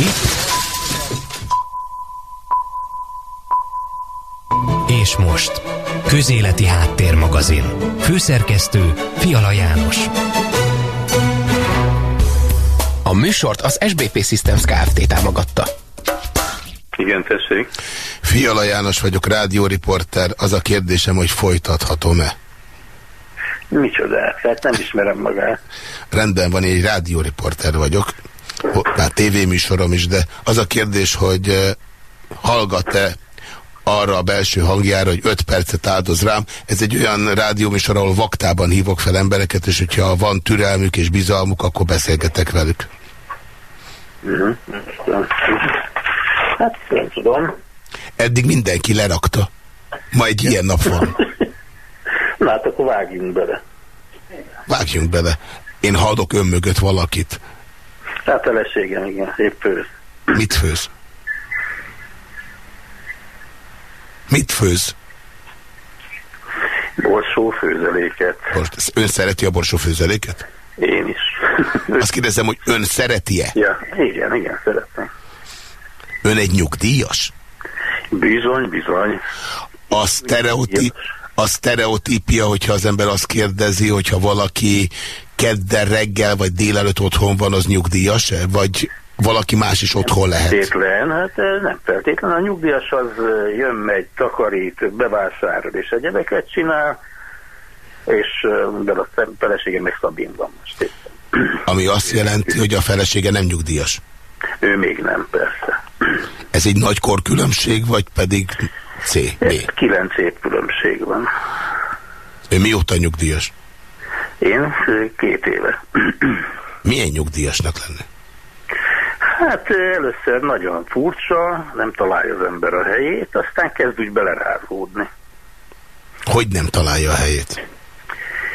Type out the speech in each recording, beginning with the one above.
Itt. És most. Közéleti Háttérmagazin. Főszerkesztő Fiala János. A műsort az SBP Systems Kft. támogatta. Igen, tessék. Fiala János vagyok, rádióriporter. Az a kérdésem, hogy folytathatom-e? Micsoda? Hát nem ismerem magát. Rendben van, én egy rádióriporter vagyok. Már tévéműsorom is, de az a kérdés, hogy eh, hallgat-e arra a belső hangjára, hogy öt percet áldoz rám. Ez egy olyan rádióműsor, ahol vaktában hívok fel embereket, és hogyha van türelmük és bizalmuk, akkor beszélgetek velük. Uh -huh. Hát nem tudom. Eddig mindenki lerakta. Ma egy ilyen nap van. Na hát akkor vágjunk bele. Vágjunk bele. Én hallok ön mögött valakit. Hát feleségem, igen, épp főz. Mit főz? Mit főz? Borsó főzeléket. Most ön szereti a borsó főzeléket? Én is. Azt kérdezem, hogy ön szereti-e? Ja, igen, igen, szeretem. Ön egy nyugdíjas? Bizony, bizony. A, sztereotí a sztereotípia, hogyha az ember azt kérdezi, hogyha valaki kedden reggel vagy délelőtt otthon van, az nyugdíjas? Vagy valaki más is otthon lehet? Feltétlen, hát nem feltétlen. A nyugdíjas az jön, megy, takarít, bevásárol és egyebeket csinál, és de a felesége meg Szabin van most éppen. Ami azt jelenti, hogy a felesége nem nyugdíjas? Ő még nem, persze. Ez egy nagy korkülönbség, vagy pedig C, B? Kilenc év különbség van. Ő mióta nyugdíjas? Én két éve. Milyen nyugdíjasnak lenne? Hát először nagyon furcsa, nem találja az ember a helyét, aztán kezd úgy belerázódni. Hogy nem találja a helyét?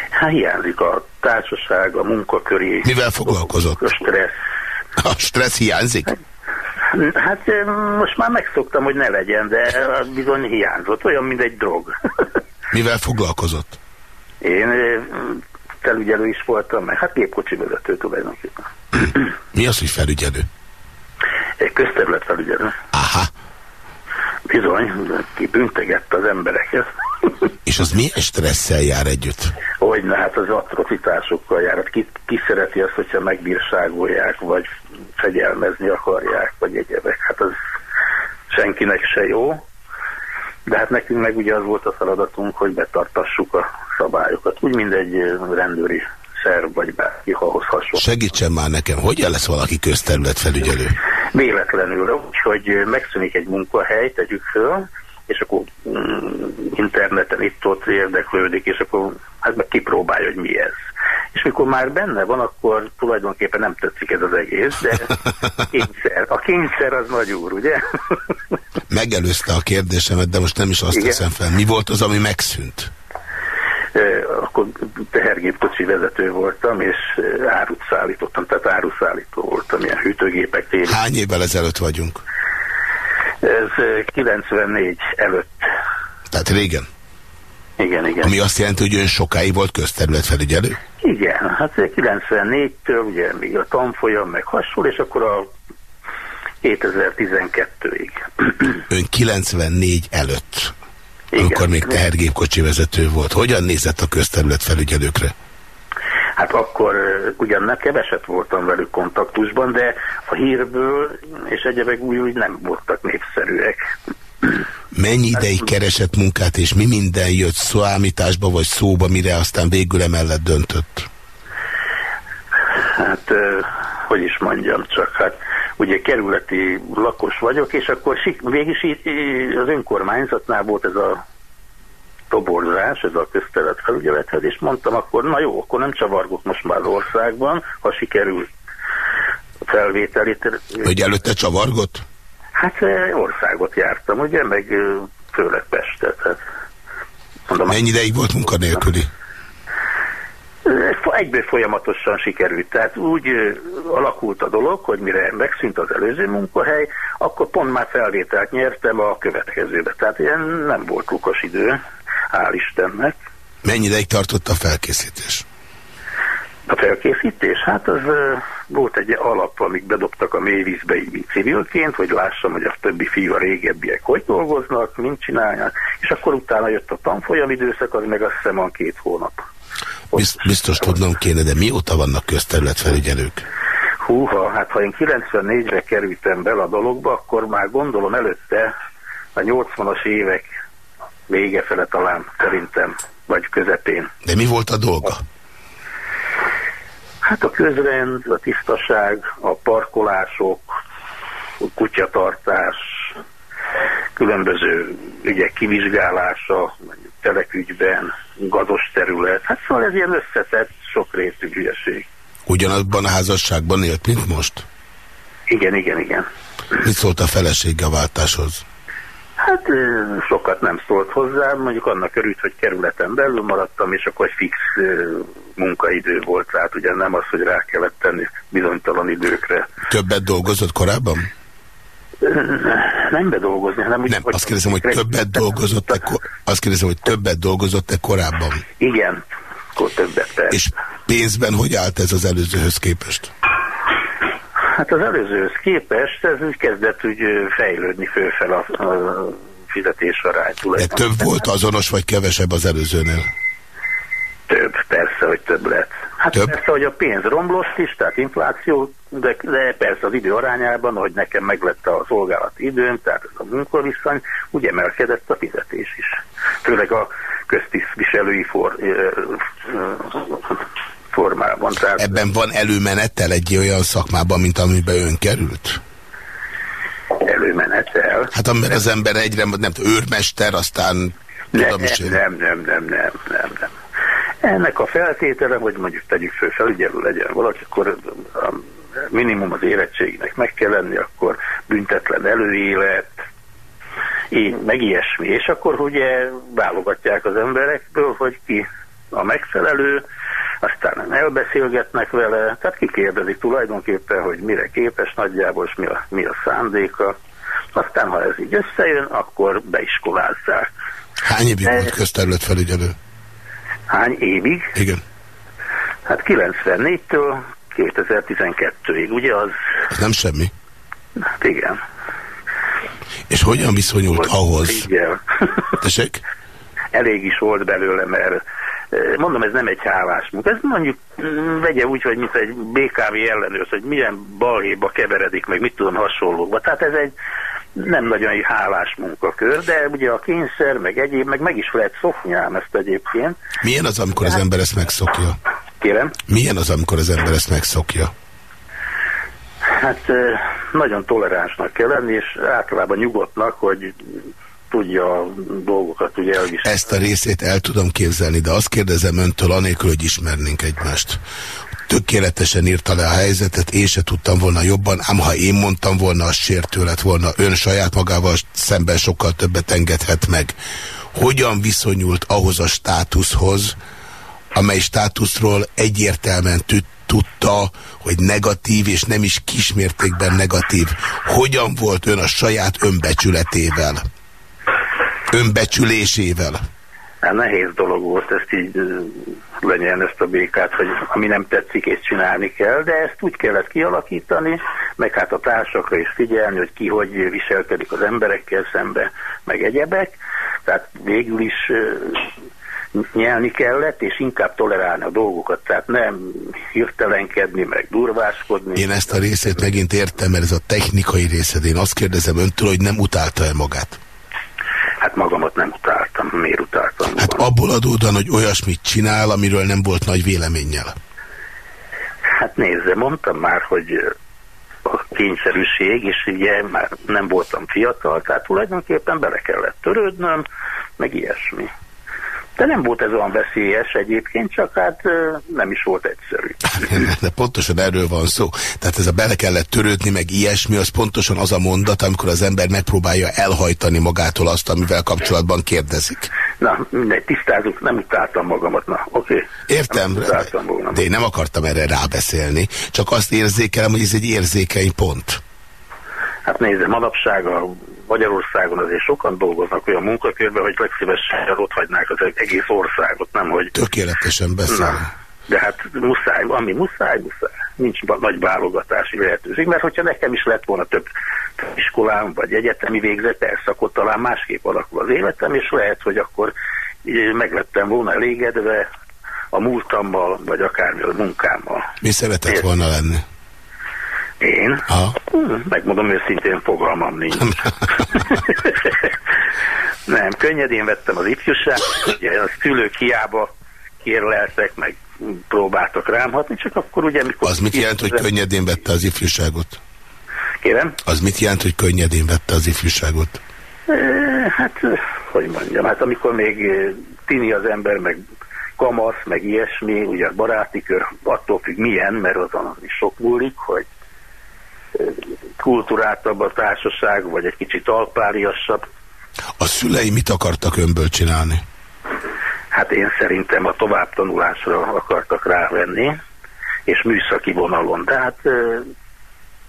Hát hiányzik a társaság, a munkaköri. Mivel foglalkozott? A stressz. A stressz hiányzik? Hát most már megszoktam, hogy ne legyen, de bizony hiányzott, olyan, mint egy drog. Mivel foglalkozott? Én felügyelő is voltam, meg hát gépkocsi vezető tulajdonképpen. Mi az, hogy felügyelő? Egy közterület felügyelő. Aha. Bizony, ki büntegette az embereket. És az milyen stresszel jár együtt? Hogy ne, hát az atrocitásokkal jár. Hát ki, ki szereti azt, hogyha megbírságolják, vagy fegyelmezni akarják, vagy egyebek. Hát az senkinek se jó. De hát nekünk meg ugye az volt a feladatunk, hogy betartassuk a szabályokat. Úgy, mint egy rendőri szerv, vagy bárki, ahhoz hasonló. Segítsen már nekem, hogyan lesz valaki közterületfelügyelő? Véletlenül, hogy megszűnik egy munkahely, tegyük föl, és akkor mm, interneten itt-ott érdeklődik, és akkor hát meg kipróbálja, hogy mi ez. És mikor már benne van, akkor tulajdonképpen nem tetszik ez az egész, de kényszer, a kényszer az nagy úr, ugye? Megelőzte a kérdésemet, de most nem is azt Igen. teszem fel. Mi volt az, ami megszűnt? Akkor tehergépkocsi vezető voltam, és árut szállítottam, tehát áruszállító voltam, ilyen hűtőgépek téli. Hány évvel ezelőtt vagyunk? Ez 94 előtt. Tehát régen? Igen, igen. Ami azt jelenti, hogy ön sokáig volt közterületfelügyelő? Igen, hát 94-től ugye még a tanfolyam meg hasonló, és akkor a 2012-ig. Ön 94 előtt Igen. amikor még tehergépkocsi vezető volt. Hogyan nézett a közterület felügyelőkre? Hát akkor ugyan nem keveset voltam velük kontaktusban, de a hírből és egyebek úgy, úgy nem voltak népszerűek. Mennyi ideig keresett munkát, és mi minden jött számításba vagy szóba, mire aztán végül emellett döntött? Hát, hogy is mondjam csak, hát ugye kerületi lakos vagyok, és akkor végig az önkormányzatnál volt ez a toborzás, ez a köztelet felügyelethez, és mondtam akkor, na jó, akkor nem csavargok most már az országban, ha sikerül a felvételit. Hogy előtte csavargott? Hát országot jártam, ugye, meg főleg Pestet. Hát, mondom, Mennyi ideig volt munkanélküli? Egyből folyamatosan sikerült. Tehát úgy alakult a dolog, hogy mire megszűnt az előző munkahely, akkor pont már felvételt nyertem a következőbe. Tehát ilyen nem volt lukas idő, hál' Istennek. Mennyi ideig tartott a felkészítés? A felkészítés? Hát az volt egy alap, amik bedobtak a mélyvízbe így civilként, hogy lássam, hogy a többi fiú, a régebbiek hogy dolgoznak, mint csinálják, és akkor utána jött a tanfolyam időszak, az meg azt hiszem van két hónap. Biztos tudnom kéne, de mióta vannak közterületfelügyelők? Húha, hát ha én 94-re kerültem bele a dologba, akkor már gondolom előtte a 80-as évek vége fele talán szerintem, vagy közepén. De mi volt a dolga? Hát a közrend, a tisztaság, a parkolások, a kutyatartás, különböző ügyek kivizsgálása, telekügyben, gazos terület. Hát szóval ez ilyen összetett, sok részű hülyeség. Ugyanazban a házasságban élt, mint most? Igen, igen, igen. Mit szólt a felesége a váltáshoz? Hát sokat nem szólt hozzá, mondjuk annak örült, hogy kerületen belül maradtam, és akkor egy fix munkaidő volt, tehát ugye nem az, hogy rá kellett tenni bizonytalan időkre. Többet dolgozott korábban? Nem bedolgozni, hanem úgy... Nem, azt kérdezem, hogy többet dolgozott-e azt kérdezem, hogy többet dolgozott-e korábban? Igen, akkor többet. Persze. És pénzben hogy állt ez az előzőhöz képest? Hát az előzőhöz képest ez úgy kezdett úgy fejlődni fölfel a, a fizetésarány. De több volt azonos, vagy kevesebb az előzőnél? Több, persze, hogy több lett. Hát több? persze, hogy a pénz romlott is, tehát infláció, de, de persze az idő arányában, hogy nekem meglett a szolgálati időm, tehát ez a munkaviszony, úgy emelkedett a fizetés is. Főleg a köztisztviselői for, formában. Tehát... Ebben van előmenettel egy olyan szakmában, mint amiben ön került? Előmenettel? Hát amiben az ember egyre, nem őrmester, aztán nem, tudom nem, nem, nem, nem, nem, nem. Ennek a feltétele, hogy mondjuk tegyük föl felügyelő legyen valaki, akkor a minimum az érettségnek meg kell lenni, akkor büntetlen előélet, én, meg ilyesmi. És akkor ugye válogatják az emberekből, hogy ki a megfelelő, aztán elbeszélgetnek vele, tehát kikérdezik tulajdonképpen, hogy mire képes nagyjából, és mi a, mi a szándéka. Aztán, ha ez így összejön, akkor beiskolázzák. Hány évig volt közterületfelügyelő? Hány évig? Igen. Hát 94-től 2012-ig, ugye az... Ez nem semmi. Hát igen. És hogyan viszonyult volt ahhoz? Tessék? Elég is volt belőle, mert mondom, ez nem egy hálás munka. Ez mondjuk mm, vegye úgy, hogy mint egy BKV ellenőr, hogy milyen balhéba keveredik, meg mit tudom hasonlókba. Tehát ez egy nem nagyon hálás munkakör, de ugye a kényszer, meg egyéb, meg meg is lehet szokni ám ezt egyébként. Milyen az, amikor az ember ezt megszokja? Kérem? Milyen az, amikor az ember ezt megszokja? Hát nagyon toleránsnak kell lenni, és általában nyugodtnak, hogy tudja a dolgokat ugye elviselni. Ezt a részét el tudom képzelni, de azt kérdezem öntől anélkül, hogy ismernénk egymást. Tökéletesen írta le a helyzetet, én se tudtam volna jobban, ám ha én mondtam volna, az sértő lett volna. Ön saját magával szemben sokkal többet engedhet meg. Hogyan viszonyult ahhoz a státuszhoz, amely státuszról egyértelműen tudta, hogy negatív, és nem is kismértékben negatív. Hogyan volt ön a saját önbecsületével? önbecsülésével? Hát nehéz dolog volt ezt így lenyelni ezt a békát, hogy ami nem tetszik, és csinálni kell, de ezt úgy kellett kialakítani, meg hát a társakra is figyelni, hogy ki hogy viselkedik az emberekkel szembe, meg egyebek. Tehát végül is nyelni kellett, és inkább tolerálni a dolgokat, tehát nem hirtelenkedni, meg durváskodni. Én ezt a részét megint értem, mert ez a technikai részed. Én azt kérdezem öntől, hogy nem utálta-e magát? Hát magamat nem utáltam. Miért utáltam? Hát magam? Abból adódóan, hogy olyasmit csinál, amiről nem volt nagy véleménnyel. Hát nézze, mondtam már, hogy a kényszerűség, és ugye már nem voltam fiatal, tehát tulajdonképpen bele kellett törődnöm, meg ilyesmi. De nem volt ez olyan veszélyes egyébként, csak hát nem is volt egyszerű. De pontosan erről van szó. Tehát ez a bele kellett törődni, meg ilyesmi, az pontosan az a mondat, amikor az ember megpróbálja elhajtani magától azt, amivel kapcsolatban kérdezik. Na, mindegy, tisztázunk, nem utáltam magamat, na, oké. Okay. Értem, de én nem akartam erre rábeszélni, csak azt érzékelem, hogy ez egy érzékeny pont. Hát nézze, manapság a Magyarországon azért sokan dolgoznak olyan munkakörben, hogy legszívesebben ott hagynák az egész országot, nem hogy... Tökéletesen beszél. De hát muszáj, ami muszáj, muszáj. Nincs nagy válogatási lehetőség, mert hogyha nekem is lett volna több iskolám, vagy egyetemi végzet, persze, akkor talán másképp alakul az életem, és lehet, hogy akkor meglettem volna elégedve a múltammal, vagy akármi a munkámmal. Mi szeretett Én... volna lenni? Én? Ha? Hm, megmondom őszintén, fogalmam nincs. Nem, könnyedén vettem az ifjúság, ugye a szülők hiába kérleltek, meg próbáltak rám hatni, csak akkor ugye... Mikor az mit jelent, hogy könnyedén vette az ifjúságot? Kérem? Az mit jelent, hogy könnyedén vette az ifjúságot? Hát, hogy mondjam, hát amikor még tini az ember, meg kamasz, meg ilyesmi, ugye a baráti kör attól függ milyen, mert azon is sok múlik, hogy kulturáltabb a társaság, vagy egy kicsit alpáriasabb. A szülei mit akartak önből csinálni? Hát én szerintem a továbbtanulásra akartak rávenni, és műszaki vonalon, de hát,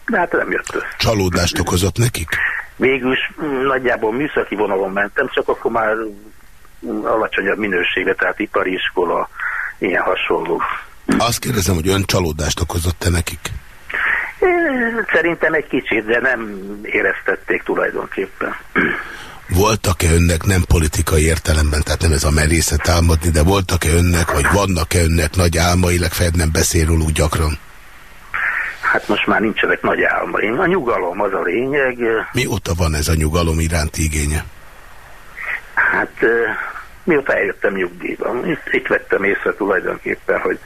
de hát nem jött össze. Csalódást okozott nekik? Végül is nagyjából műszaki vonalon mentem, csak akkor már alacsonyabb minősége, tehát ipari iskola, ilyen hasonló. Azt kérdezem, hogy ön csalódást okozott-e nekik? Szerintem egy kicsit, de nem éreztették tulajdonképpen. Voltak-e önnek nem politikai értelemben, tehát nem ez a merészet álmodni, de voltak-e önnek, vagy vannak-e önnek nagy álmai, legfeljebb nem beszél róluk gyakran? Hát most már nincsenek nagy álmaim. A nyugalom az a lényeg. Mióta van ez a nyugalom iránti igénye? Hát mióta eljöttem nyugdíjban. Itt, itt vettem észre tulajdonképpen, hogy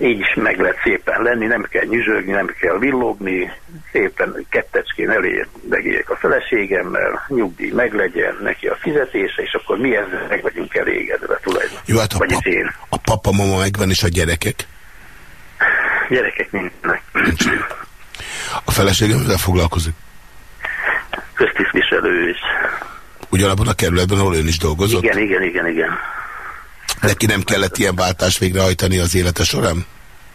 így is meg lehet szépen lenni, nem kell nyüzsögni, nem kell villogni, szépen kettecskén elé megéljek a feleségemmel, nyugdíj meglegyen, neki a fizetése, és akkor mi ezzel meg vagyunk elégedve tulajdonképpen. Jó, hát a, pap, én. a papa, mama megvan, és a gyerekek? Gyerekek nincsenek. Nincs. A feleségem mivel foglalkozik? Köztisztviselő is. Ugyanabban a kerületben, ahol ön is dolgozott? Igen, igen, igen, igen. Neki nem kellett ilyen váltást végrehajtani az élete során?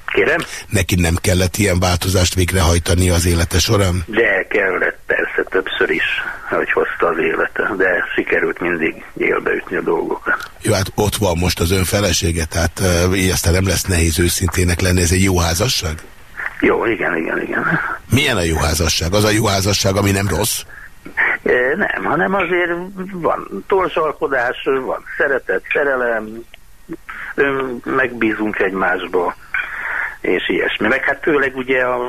Kérem? Neki nem kellett ilyen változást végrehajtani az élete során? De kellett persze többször is, hogy hozta az élete, de sikerült mindig élbeütni a dolgokat. Jó, hát ott van most az ön felesége, tehát így aztán nem lesz nehéz őszintének lenni, ez egy jó házasság? Jó, igen, igen, igen. Milyen a jó házasság? Az a jó házasság, ami nem rossz? Nem, hanem azért van torzsalkodás, van szeretet, szerelem, megbízunk egymásba, és ilyesmi. Meg hát főleg ugye a,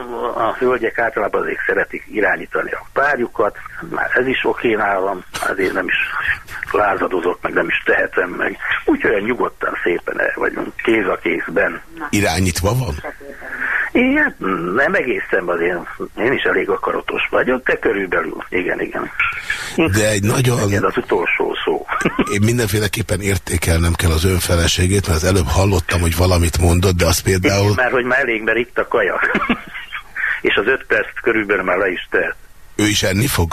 a hölgyek általában azért szeretik irányítani a párjukat, már ez is oké nálam, azért nem is lázadozok, meg nem is tehetem meg. Úgyhogy olyan nyugodtan szépen el vagyunk, kéz a kézben. Irányítva van? Igen, nem egészen az én, is elég akaratos vagyok, de körülbelül, igen, igen. De egy nagyon... Igen, az utolsó szó. Én mindenféleképpen értékelnem kell az önfeleségét, mert az előbb hallottam, hogy valamit mondott, de az például... Igen, mert hogy már elég, mert itt a kaja. És az öt perc körülbelül már le is telt. Ő is enni fog?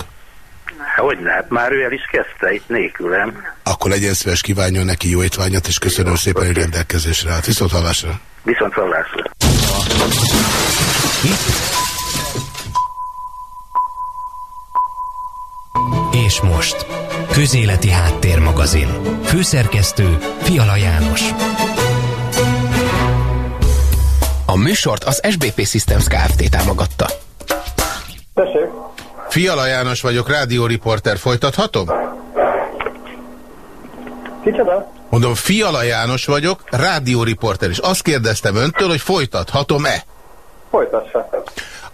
Hogyne, hát már ő el is kezdte itt nélkülem. Akkor legyen szíves kívánjon neki jó étvágyat, és köszönöm jó, szépen, hogy rendelkezésre állt. Viszont hallásra! Viszont hallásra! És most, Közéleti Háttérmagazin. Főszerkesztő Fiala János. A műsort az SBP Systems Kft. támogatta. Tessék. Fiala János vagyok, rádióriporter. Folytathatom? Kicsoda? Mondom, Fiala János vagyok, rádióriporter, és azt kérdeztem öntől, hogy folytathatom-e? Folytassa.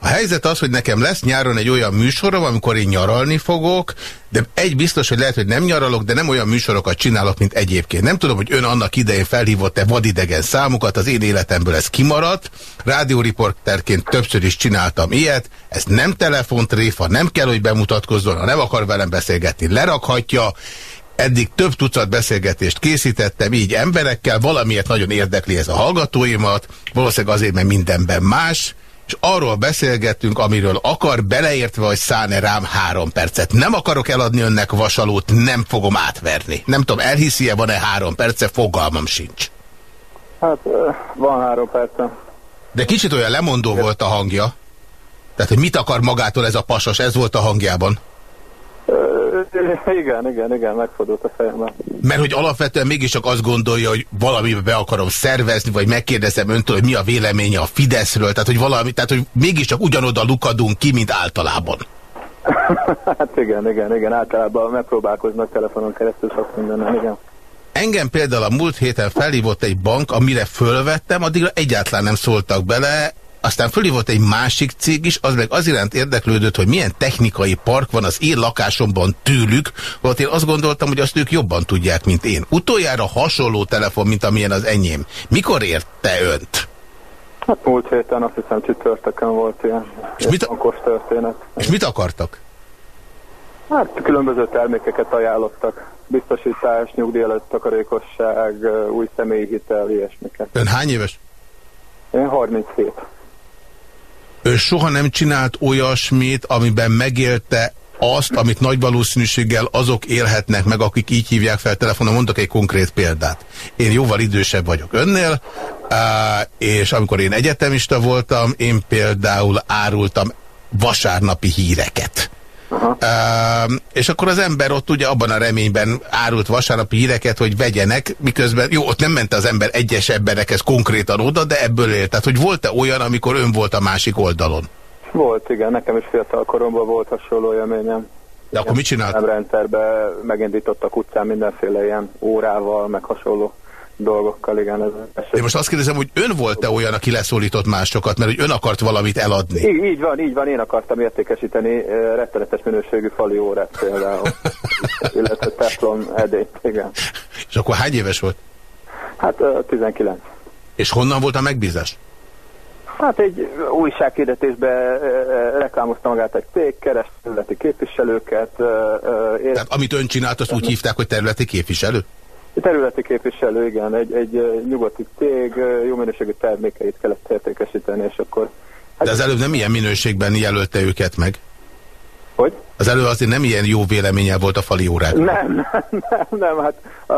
A helyzet az, hogy nekem lesz nyáron egy olyan műsorom, amikor én nyaralni fogok, de egy biztos, hogy lehet, hogy nem nyaralok, de nem olyan műsorokat csinálok, mint egyébként. Nem tudom, hogy ön annak idején felhívott-e vadidegen számukat, az én életemből ez kimaradt. Rádióriporterként többször is csináltam ilyet, ez nem telefontréfa, nem kell, hogy bemutatkozzon, ha nem akar velem beszélgetni, lerakhatja, Eddig több tucat beszélgetést készítettem így emberekkel, valamiért nagyon érdekli ez a hallgatóimat, valószínűleg azért, mert mindenben más, és arról beszélgettünk, amiről akar, beleértve, hogy száne rám három percet. Nem akarok eladni önnek vasalót, nem fogom átverni. Nem tudom, elhiszi-e, van-e három perce, fogalmam sincs. Hát, van három perce. De kicsit olyan lemondó volt a hangja. Tehát, hogy mit akar magától ez a pasas, ez volt a hangjában? Igen, igen, igen, megfordult a fejemben. Mert hogy alapvetően mégiscsak azt gondolja, hogy valamibe be akarom szervezni, vagy megkérdezem öntől, hogy mi a véleménye a Fideszről, tehát hogy valami, tehát hogy mégiscsak ugyanoda lukadunk ki, mint általában. hát igen, igen, igen, általában megpróbálkoznak telefonon keresztül sok mindennel, igen. Engem például a múlt héten felhívott egy bank, amire fölvettem, addigra egyáltalán nem szóltak bele, aztán fölhívott egy másik cég is, az meg az iránt érdeklődött, hogy milyen technikai park van az én lakásomban tőlük, hogy én azt gondoltam, hogy azt ők jobban tudják, mint én. Utoljára hasonló telefon, mint amilyen az enyém. Mikor érte önt? Hát múlt héten azt hiszem csütörtökön volt ilyen és mit, történet. És mit akartak? Hát különböző termékeket ajánlottak. Biztosítás, nyugdíj előtt takarékosság, új személyi hitel, ilyesmiket. Ön hány éves? Én 37. Ő soha nem csinált olyasmit, amiben megélte azt, amit nagy valószínűséggel azok élhetnek meg, akik így hívják fel telefonon. Mondok egy konkrét példát. Én jóval idősebb vagyok önnél, és amikor én egyetemista voltam, én például árultam vasárnapi híreket. Uh, és akkor az ember ott ugye abban a reményben árult vasárnapi híreket, hogy vegyenek, miközben, jó, ott nem ment az ember egyes emberekhez konkrétan oda, de ebből élt. Tehát, hogy volt-e olyan, amikor ön volt a másik oldalon? Volt, igen. Nekem is fiatal koromban volt hasonló élményem. De akkor mit csinált? Nem rendszerbe megindítottak utcán mindenféle ilyen órával, meg hasonló dolgokkal, igen. Ez Én most azt kérdezem, hogy ön volt-e olyan, aki leszólított másokat, mert hogy ön akart valamit eladni? Így, így van, így van, én akartam értékesíteni rettenetes minőségű fali órát például, illetve teflon edényt, igen. És akkor hány éves volt? Hát uh, 19. És honnan volt a megbízás? Hát egy újsághirdetésbe reklámozta magát egy cég, kerest területi képviselőket. Tehát amit ön csinált, azt úgy hívták, hogy területi képviselő? Területi képviselő, igen, egy, egy nyugati cég, jó minőségű termékeit kellett értékesíteni, és akkor... Hát De az előbb nem ilyen minőségben jelölte őket meg? Hogy? Az elő azért nem ilyen jó véleménye volt a fali órák. Nem, nem, nem, nem hát uh,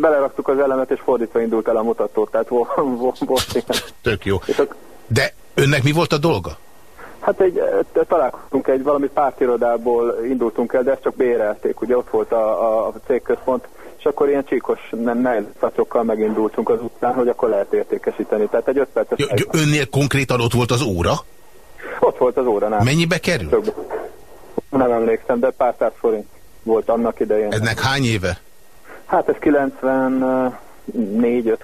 beleraktuk az elemet, és fordítva indult el a mutató, tehát volt, volt ilyen. Tök jó. De önnek mi volt a dolga? Hát egy, találkoztunk egy valami pártirodából indultunk el, de ezt csak bérelték, ugye ott volt a, a cégközpont, és akkor ilyen csíkos nejlszacsokkal megindultunk az utcán, hogy akkor lehet értékesíteni. Tehát egy 5 perces... Ja, önnél konkrétan ott volt az óra? Ott volt az óra, nem. Mennyibe kerül? Nem emlékszem, de pár száz forint volt annak idején. Eznek hány éve? Hát ez 94-5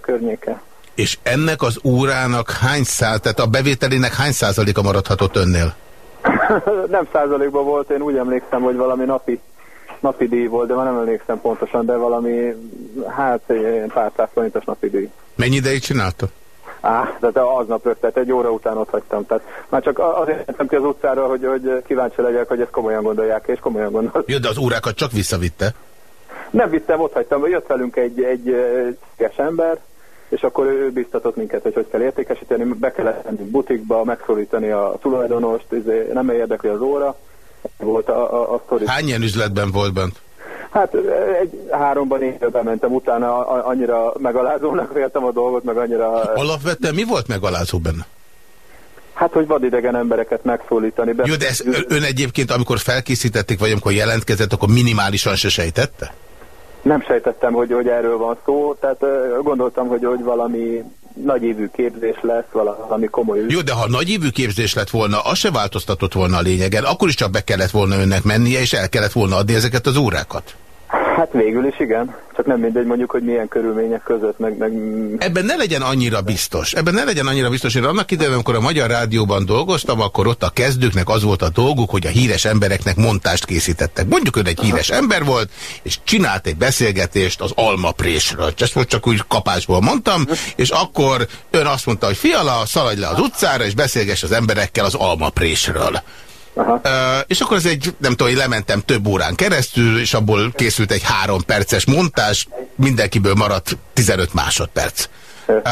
környéke. És ennek az órának hány száz, tehát a bevételének hány százaléka maradhatott önnél? nem százalékban volt, én úgy emlékszem, hogy valami napi napi díj volt, de már nem emlékszem pontosan, de valami, hát egy pár száz forintos napi díj. Mennyi ideig csinálta? Á, de, aznap rögt, tehát egy óra után ott hagytam. Tehát már csak azért jöttem ki az utcára, hogy, hogy kíváncsi legyek, hogy ezt komolyan gondolják, és komolyan gondol. Jó, de az órákat csak visszavitte? Nem vittem, ott hagytam, jött velünk egy, egy céges ember, és akkor ő biztatott minket, hogy hogy kell értékesíteni, be kellett menni butikba, megszólítani a tulajdonost, izé, nem érdekli az óra, volt a, a, a sztori. Hány ilyen üzletben volt bent? Hát egy háromban én bementem, utána annyira megalázónak véltem a dolgot, meg annyira... Alapvetően mi volt megalázó benne? Hát, hogy vadidegen embereket megszólítani. Be... Jó, de ezt ön egyébként, amikor felkészítették, vagy amikor jelentkezett, akkor minimálisan se sejtette? Nem sejtettem, hogy, hogy erről van szó, tehát gondoltam, hogy, hogy valami nagyívű képzés lesz, valami komoly... Jó, de ha nagyívű képzés lett volna, az se változtatott volna a lényegen, akkor is csak be kellett volna önnek mennie, és el kellett volna adni ezeket az órákat. Hát végül is igen, csak nem mindegy mondjuk, hogy milyen körülmények között, meg... meg... Ebben ne legyen annyira biztos. Ebben ne legyen annyira biztos. Én annak idején, amikor a Magyar Rádióban dolgoztam, akkor ott a kezdőknek az volt a dolguk, hogy a híres embereknek montást készítettek. Mondjuk ön egy híres ember volt, és csinált egy beszélgetést az almaprésről. Ezt most csak úgy kapásból mondtam, és akkor ön azt mondta, hogy fiala, szaladj le az utcára, és beszélgess az emberekkel az almaprésről. Uh, és akkor ez egy, nem tudom, hogy lementem több órán keresztül, és abból készült egy három perces montás, mindenkiből maradt 15 másodperc. Uh,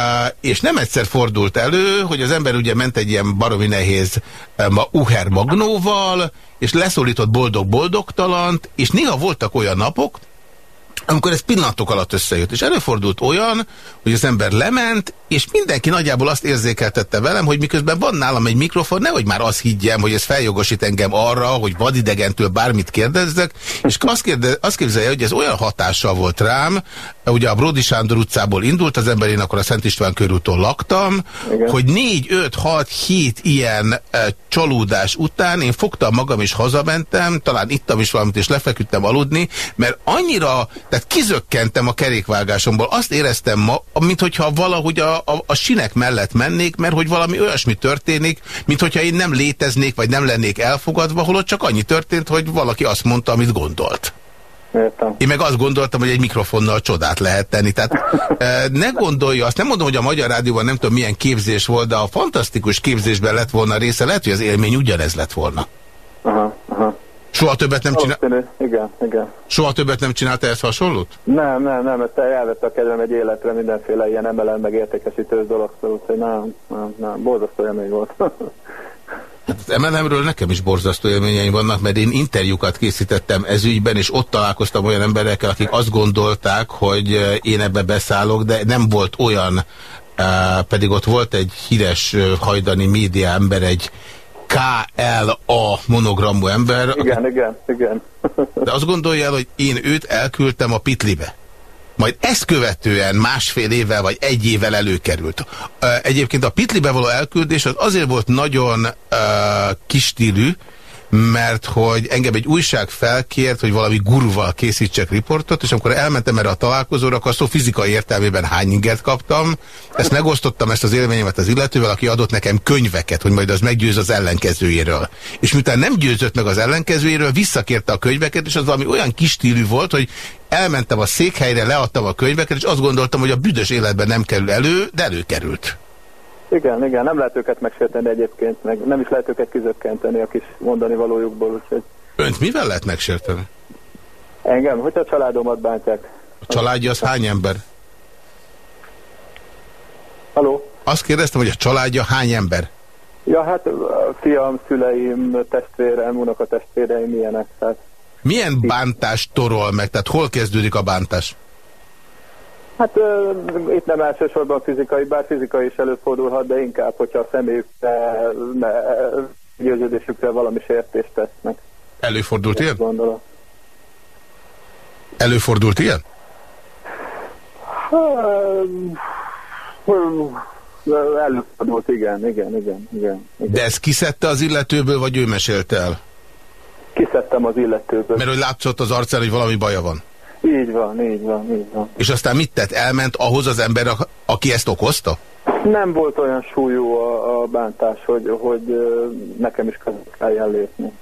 és nem egyszer fordult elő, hogy az ember ugye ment egy ilyen baromi nehéz um, Uher Magnóval, és leszólított boldog-boldogtalant, és néha voltak olyan napok, amikor ez pillanatok alatt összejött. És előfordult olyan, hogy az ember lement, és mindenki nagyjából azt érzékeltette velem, hogy miközben van nálam egy mikrofon, nehogy már azt higgyem, hogy ez feljogosít engem arra, hogy vadidegentől bármit kérdezzek, és azt, kérde, azt képzelje, hogy ez olyan hatással volt rám, ugye a Bródi Sándor utcából indult az ember, én akkor a Szent István körúton laktam, Igen. hogy 4, 5, 6, 7 ilyen e, csalódás után én fogtam magam és hazamentem, talán ittam is valamit és lefeküdtem aludni, mert annyira, tehát kizökkentem a kerékvágásomból, azt éreztem ma, mint hogyha valahogy a, a, a sinek mellett mennék, mert hogy valami olyasmi történik, mint hogyha én nem léteznék, vagy nem lennék elfogadva, holott csak annyi történt, hogy valaki azt mondta, amit gondolt. Értem. Én meg azt gondoltam, hogy egy mikrofonnal csodát lehet tenni. Tehát ne gondolja, azt nem mondom, hogy a Magyar Rádióban nem tudom milyen képzés volt, de a fantasztikus képzésben lett volna része, lehet, hogy az élmény ugyanez lett volna. Aha, aha. Soha többet nem csinált? Igen, igen. Soha többet nem csinálta ezt hasonlót? Nem, nem, nem, ezt elvette a kedvem egy életre mindenféle ilyen emelem meg értékesítős dolog, szóval nem, nem, nem, borzasztó élmény volt. Hát az MLM-ről nekem is borzasztó élményeim vannak, mert én interjúkat készítettem ezügyben, és ott találkoztam olyan emberekkel, akik azt gondolták, hogy eh, én ebbe beszállok, de nem volt olyan, eh, pedig ott volt egy híres eh, hajdani média ember, egy KLA monogramú ember. Igen, igen, igen. De azt gondolja el, hogy én őt elküldtem a Pitlibe. Majd ezt követően másfél évvel vagy egy évvel előkerült. Egyébként a Pitlibe való elküldés az azért volt nagyon uh, kistílű, mert hogy engem egy újság felkért, hogy valami gurúval készítsek riportot, és amikor elmentem erre a találkozóra, akkor szó fizikai értelmében hány ingert kaptam. Ezt megosztottam, ezt az élményemet az illetővel, aki adott nekem könyveket, hogy majd az meggyőz az ellenkezőjéről. És miután nem győzött meg az ellenkezőjéről, visszakérte a könyveket, és az valami olyan kis volt, hogy elmentem a székhelyre, leadtam a könyveket, és azt gondoltam, hogy a büdös életben nem kerül elő, de előkerült. Igen, igen, nem lehet őket megsérteni egyébként, meg nem is lehet őket kizökkenteni a kis mondani valójukból, úgyhogy... Önt mivel lehet megsérteni? Engem, hogyha a családomat bántják. A családja az hány ember? Haló? Azt kérdeztem, hogy a családja hány ember? Ja, hát a fiam, szüleim, testvérem, unokatestvéreim, ilyenek. Tehát... Milyen bántás torol meg? Tehát hol kezdődik a bántás? Hát uh, itt nem elsősorban fizikai, bár fizikai is előfordulhat, de inkább, hogyha a személyükre, ne, győződésükre valami sértést tesznek. Előfordult ilyen? Gondolom. Előfordult ilyen? Előfordult, igen, igen, igen, igen, igen. De ez kiszedte az illetőből, vagy ő mesélte el? Kiszedtem az illetőből. Mert hogy látszott az arcán, hogy valami baja van. Így van, így van, így van. És aztán mit tett? Elment ahhoz az ember, aki ezt okozta? Nem volt olyan súlyú a, a bántás, hogy, hogy nekem is kelljen lépni.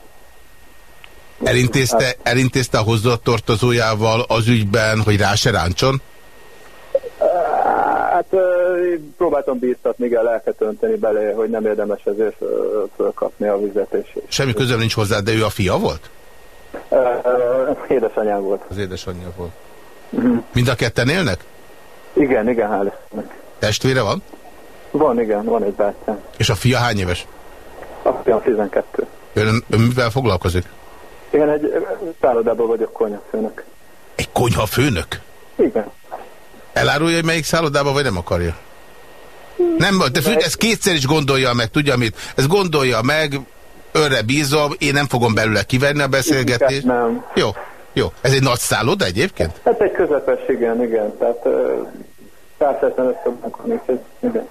Elintézte, hát- elintézte a hozzátartozójával az ügyben, hogy rá se ráncson? Hát próbáltam bíztatni, igen, lelket önteni belé, hogy nem érdemes ezért fölkapni a vizet. És, Semmi közel nincs hozzá, de ő a fia volt? Édesanyám volt. Az édesanyja volt. Uh mhm. -huh. Mind a ketten élnek? Igen, igen, hál' Testvére van? Van, igen, van egy bátyám. És a fia hány éves? A fiam 12. Ön, ön mivel foglalkozik? Igen, egy szállodában vagyok konyhafőnök. Egy konyhafőnök? Igen. Elárulja, hogy melyik szállodában, vagy nem akarja? Nem, de ezt kétszer is gondolja meg, tudja mit? Ez gondolja meg, önre bízom, én nem fogom belőle kivenni a beszélgetést. Nem. Jó, jó. Ez egy nagy szálloda egyébként? Ez egy közepes, igen, igen. Tehát 175 igen.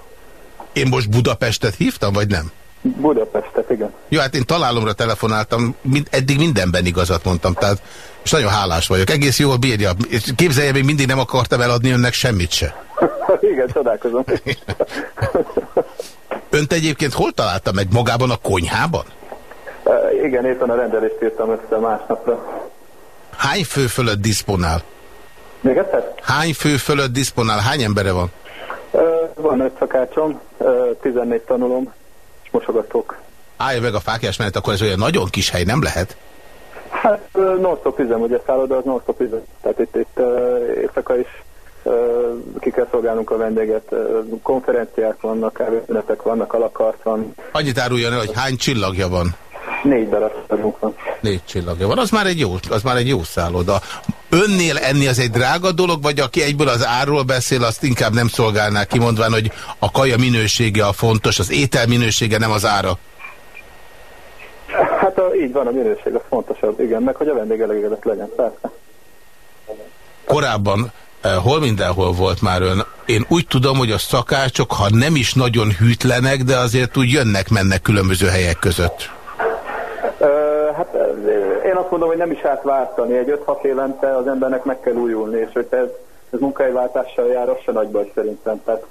Én most Budapestet hívtam, vagy nem? Budapestet, igen. Jó, hát én találomra telefonáltam, mind, eddig mindenben igazat mondtam, tehát, és nagyon hálás vagyok. Egész jól bírja. Képzelje, még mindig nem akartam eladni önnek semmit se. igen, csodálkozom. Önt egyébként hol találta meg? Magában a konyhában? Uh, igen, éppen a rendelést írtam össze másnapra. Hány fő fölött diszponál? Még egyszer? Hány fő fölött diszponál? Hány embere van? Uh, van öt szakácsom, uh, 14 tanulom, és mosogatok. Állja meg a fákjás mellett, akkor ez olyan nagyon kis hely nem lehet? Hát non-stop üzem, ugye szálloda az non-stop üzem. Tehát itt, itt éjszaka is ki kell szolgálnunk a vendéget. Konferenciák vannak, kávészünetek vannak, alakart van. Annyit áruljon el, hogy hány csillagja van? Négy darab van. Négy csillagja van. Az már egy jó, az már egy jó szálloda. Önnél enni az egy drága dolog, vagy aki egyből az árról beszél, azt inkább nem szolgálná kimondván, hogy a kaja minősége a fontos, az étel minősége, nem az ára? Hát a, így van, a minőség az fontosabb, igen, meg hogy a vendég elégedett legyen, persze. Korábban eh, hol mindenhol volt már ön? Én úgy tudom, hogy a szakácsok, ha nem is nagyon hűtlenek, de azért úgy jönnek-mennek különböző helyek között. Mondom, hogy nem is árt váltani. Egy 5-6 évente az embernek meg kell újulni, és hogy ez, ez munkahelyváltással jár, az se nagy baj szerintem. Tehát,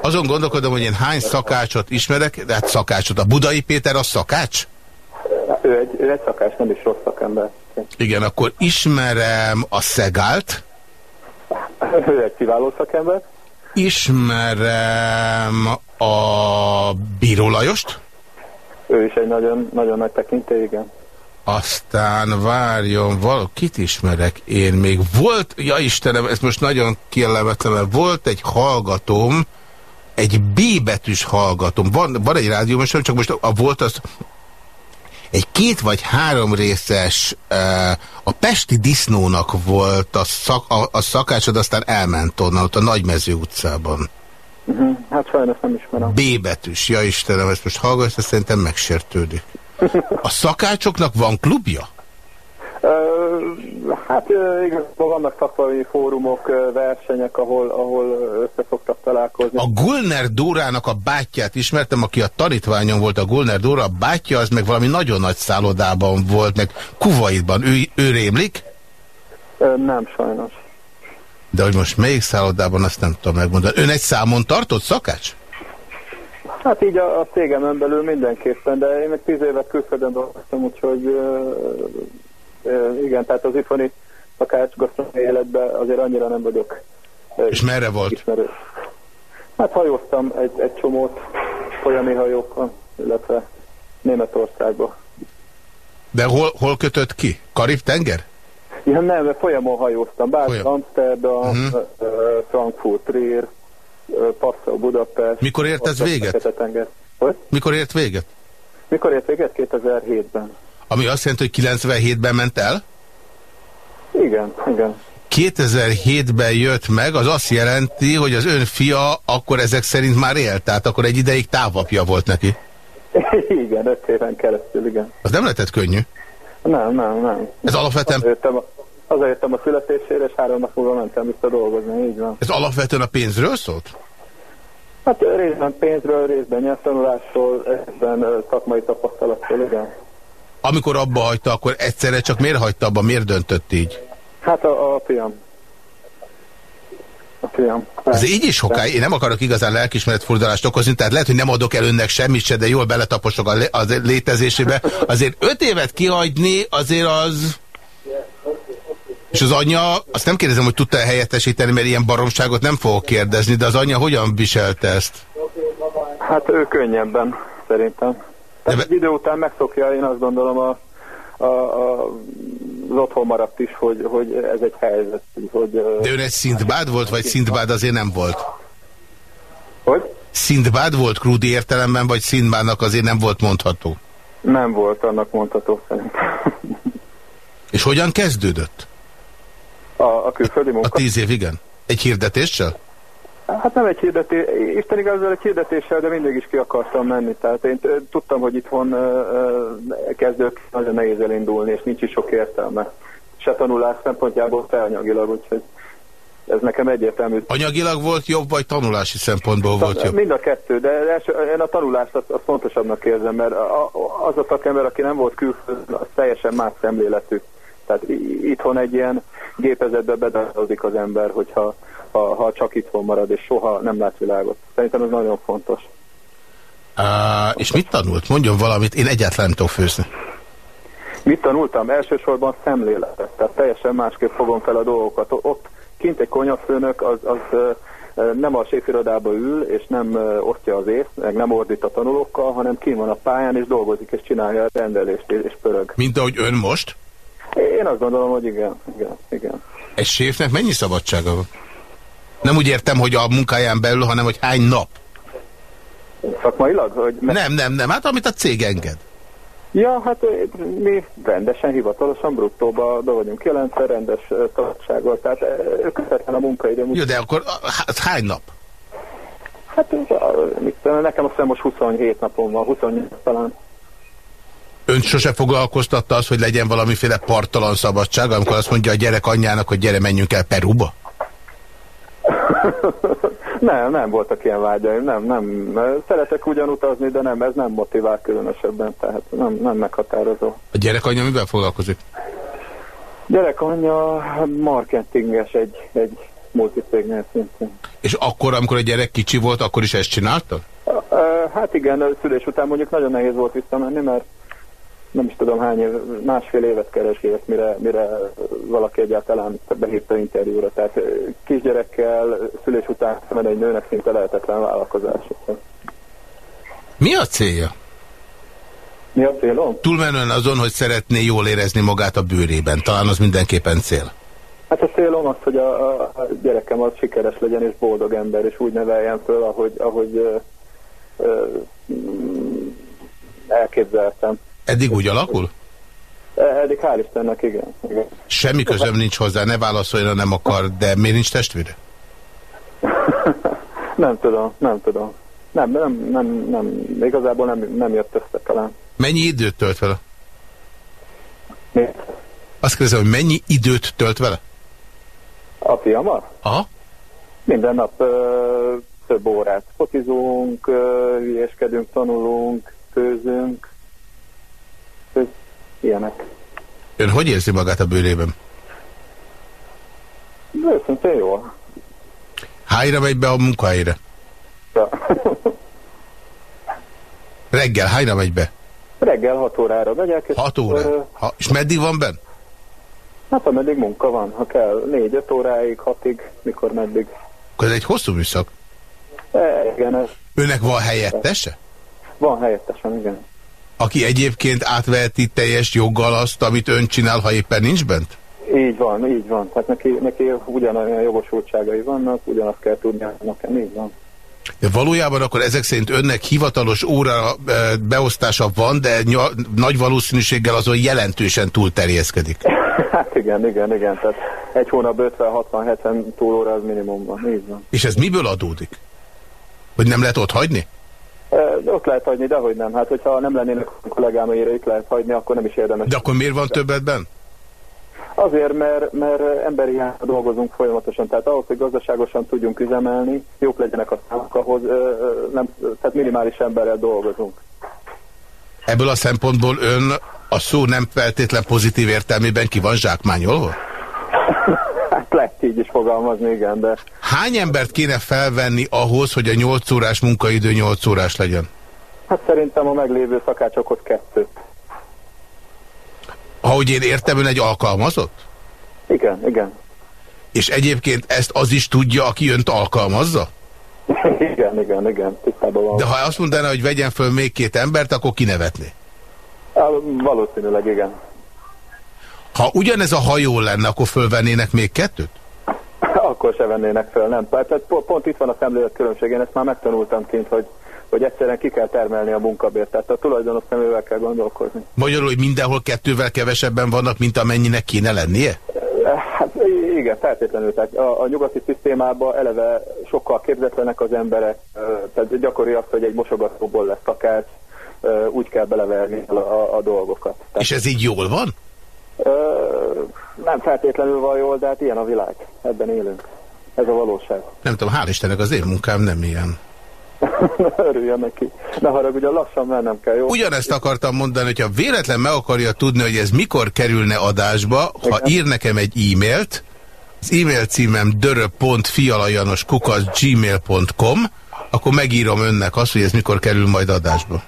Azon gondolkodom, hogy én hány szakácsot ismerek, de hát szakácsot. A Budai Péter a szakács? Ő egy, ő egy szakács, nem is rossz szakember. Igen, akkor ismerem a Szegált. Ő egy kiváló szakember. Ismerem a Bíró Lajost. Ő is egy nagyon, nagyon nagy tekintély, igen. Aztán várjon, való, kit ismerek én még? Volt, ja Istenem, ez most nagyon kielemetlen, mert volt egy hallgatóm, egy B betűs hallgatom. Van, van egy rádióműsor, csak most a volt az egy két vagy három részes a Pesti Disznónak volt a, szak, a, a szakácsod, aztán elment onnan, ott a Nagymező utcában. -huh. Hát sajnos nem ismerem. B betűs, ja Istenem, ezt most hallgatsz, szerintem megsértődik. A szakácsoknak van klubja? hát igazából vannak szakmai fórumok, versenyek, ahol, ahol össze szoktak találkozni. A Gulner Dórának a bátyját ismertem, aki a tanítványom volt, a Gulner Dóra, a bátyja az meg valami nagyon nagy szállodában volt, meg Kuwaitban. Ő, ő rémlik? Nem, sajnos. De hogy most melyik szállodában, azt nem tudom megmondani. Ön egy számon tartott szakács? Hát így a, a cégemen belül mindenképpen, de én meg tíz évet külföldön dolgoztam, úgyhogy uh, igen, tehát az itthoni szakács gasztronómiai életben azért annyira nem vagyok. És merre volt? Ismerő. Hát hajóztam egy, egy csomót folyami hajókon, illetve Németországba. De hol, hol kötött ki? Karib-tenger? Ja, nem, folyamon hajóztam. Bár Amsterdam, uh -huh. Frankfurt, Trier, Passau, Budapest. Mikor ért ez véget? Hogy? Mikor ért véget? Mikor ért véget? 2007-ben. Ami azt jelenti, hogy 97-ben ment el? Igen, igen. 2007-ben jött meg, az azt jelenti, hogy az ön fia akkor ezek szerint már élt, tehát akkor egy ideig távapja volt neki. igen, öt éven keresztül, igen. Az nem lehetett könnyű? Nem, nem, nem. Ez alapvetően... Hazajöttem a születésére, és három nap múlva mentem vissza dolgozni, így van. Ez alapvetően a pénzről szólt? Hát részben pénzről, részben nyelvtanulásról, részben szakmai tapasztalatról, igen. Amikor abba hagyta, akkor egyszerre csak miért hagyta abba, miért döntött így? Hát a, a fiam. A fiam. Ez így is sokáig, én nem akarok igazán lelkismeretfordulást okozni, tehát lehet, hogy nem adok el önnek semmit se, de jól beletaposok a, lé a létezésébe. Azért öt évet kihagyni, azért az... És az anyja, azt nem kérdezem, hogy tudta -e helyettesíteni, mert ilyen baromságot nem fogok kérdezni, de az anyja hogyan viselte ezt? Hát ő könnyebben, szerintem. Tehát de... egy idő után megszokja, én azt gondolom, a, a, a, az otthon maradt is, hogy, hogy ez egy helyzet. Hogy, de ön egy szintbád volt, vagy szintbád azért nem volt? Hogy? Szintbád volt krúdi értelemben, vagy szintbádnak azért nem volt mondható? Nem volt annak mondható szerintem. És hogyan kezdődött? A, a külföldi munka? A tíz év, igen. Egy hirdetéssel? Hát nem egy hirdetés, Isten igazából egy hirdetéssel, de mindig is ki akartam menni. Tehát én tudtam, hogy itthon kezdők nagyon nehéz elindulni, és nincs is sok értelme. Se tanulás szempontjából, se anyagilag, úgyhogy ez nekem egyértelmű. Anyagilag volt jobb, vagy tanulási szempontból volt jobb? Mind a kettő, de első, én a tanulást azt, azt fontosabbnak érzem, mert az a szakember, aki nem volt külföldön, az teljesen más szemléletű. Tehát itthon egy ilyen gépezetbe bedarozik az ember, hogyha ha, ha csak itthon marad, és soha nem lát világot. Szerintem ez nagyon fontos. Uh, és mit tanult? Mondjon valamit, én egyáltalán nem tudok főzni. Mit tanultam? Elsősorban szemléletet. Tehát teljesen másképp fogom fel a dolgokat. Ott kint egy konyafőnök az, az nem a séfirodába ül, és nem osztja az észt, meg nem ordít a tanulókkal, hanem kim van a pályán, és dolgozik, és csinálja a rendelést, és pörög. Mint ahogy ön most? Én azt gondolom, hogy igen, igen, igen. Egy séfnek mennyi szabadsága van? Nem úgy értem, hogy a munkáján belül, hanem hogy hány nap? Szakmailag? Hogy nem, nem, nem. Hát amit a cég enged. Ja, hát mi rendesen, hivatalosan bruttóba be vagyunk jelentve, rendes tartsággal, tehát kötetlen a munkaidő. Jó, de akkor hát hány nap? Hát mit, nekem azt hiszem most 27 napom van, 28 talán. Ön sose foglalkoztatta az, hogy legyen valamiféle partalan szabadság, amikor azt mondja a gyerek anyjának, hogy gyere, menjünk el Peruba? nem, nem voltak ilyen vágyaim, nem, nem. Szeretek ugyan utazni, de nem, ez nem motivál különösebben, tehát nem, nem meghatározó. A gyerek anyja mivel foglalkozik? Gyerek anyja marketinges egy, egy multicégnél szintén. És akkor, amikor a gyerek kicsi volt, akkor is ezt csinálta? Hát igen, szülés után mondjuk nagyon nehéz volt visszamenni, mert nem is tudom hány év, másfél évet keresgélt, mire, mire valaki egyáltalán behívta interjúra. Tehát kisgyerekkel szülés után menni egy nőnek szinte lehetetlen vállalkozás. Mi a célja? Mi a célom? Túlmenően azon, hogy szeretné jól érezni magát a bőrében. Talán az mindenképpen cél. Hát a célom az, hogy a, a gyerekem az sikeres legyen és boldog ember, és úgy neveljen föl, ahogy, ahogy ö, ö, elképzeltem. Eddig úgy alakul? Eddig hál' Istennek, igen. igen. Semmi közöm nincs hozzá, ne válaszoljon, nem akar, de miért nincs testvére? nem tudom, nem tudom. Nem, nem, nem, nem, igazából nem, nem jött össze talán. Mennyi időt tölt vele? Mi? Azt kérdezem, hogy mennyi időt tölt vele? A fiammal? Aha. Minden nap ö, több órát fotizunk, ö, hülyeskedünk, tanulunk, főzünk, ilyenek. Ön hogy érzi magát a bőrében? Őszintén jól. Hányra megy be a munkahelyre? Ja. Reggel hányra megy be? Reggel 6 órára megyek. 6 óra? Ha, és meddig van benn? Hát ameddig munka van, ha kell 4-5 óráig, 6-ig, mikor meddig. Akkor ez egy hosszú műszak. E, igen, ez... Önnek van helyettese? Van helyettesem, igen. Aki egyébként átveheti teljes joggal azt, amit ön csinál, ha éppen nincs bent? Így van, így van. Tehát neki, neki ugyanolyan jogosultságai vannak, ugyanazt kell tudni nekem, így van. De valójában akkor ezek szerint önnek hivatalos óra beosztása van, de nagy valószínűséggel azon jelentősen túlterjeszkedik. Hát igen, igen, igen. Tehát egy hónap 50-60-70 túlóra az minimum van. Így van. És ez miből adódik? Hogy nem lehet ott hagyni? Ott lehet hagyni, de hogy nem. Hát hogyha nem lennének a kollégámaira itt lehet hagyni, akkor nem is érdemes. De akkor miért van többetben? Azért, mert, mert emberi hiányra dolgozunk folyamatosan, tehát ahhoz, hogy gazdaságosan tudjunk üzemelni, jók legyenek a számok, ahhoz nem, tehát minimális emberrel dolgozunk. Ebből a szempontból ön a szó nem feltétlen pozitív értelmében ki van zsákmányolva? hát lehet így is fogalmazni, igen, de... Hány embert kéne felvenni ahhoz, hogy a 8 órás munkaidő 8 órás legyen? Hát szerintem a meglévő szakácsokhoz kettőt. Ahogy én értem, ön egy alkalmazott? Igen, igen. És egyébként ezt az is tudja, aki önt alkalmazza? igen, igen, igen. Tisztában van. De ha azt mondaná, hogy vegyen föl még két embert, akkor kinevetné? Valószínűleg igen. Ha ugyanez a hajó lenne, akkor fölvennének még kettőt? akkor se vennének föl, nem. Tehát pont itt van a szemlélet különbség, én ezt már megtanultam kint, hogy hogy egyszerűen ki kell termelni a munkabért. Tehát a tulajdonos szemével kell gondolkozni. Magyarul, hogy mindenhol kettővel kevesebben vannak, mint amennyinek kéne lennie? Hát igen, feltétlenül. Tehát a, a nyugati szisztémában eleve sokkal képzetlenek az emberek, tehát gyakori az, hogy egy mosogatóból lesz akár, úgy kell beleverni a, a, a dolgokat. Tehát, És ez így jól van? Nem feltétlenül van jól, de hát ilyen a világ. Ebben élünk. Ez a valóság. Nem tudom, hál' Istennek az én munkám nem ilyen. Örüljön neki. Ne haragudjon, lassan mennem kell, jó? Ugyanezt akartam mondani, hogyha véletlen meg akarja tudni, hogy ez mikor kerülne adásba, ha Igen. ír nekem egy e-mailt, az e-mail címem dörö.fialajanoskukac.gmail.com akkor megírom önnek azt, hogy ez mikor kerül majd adásba.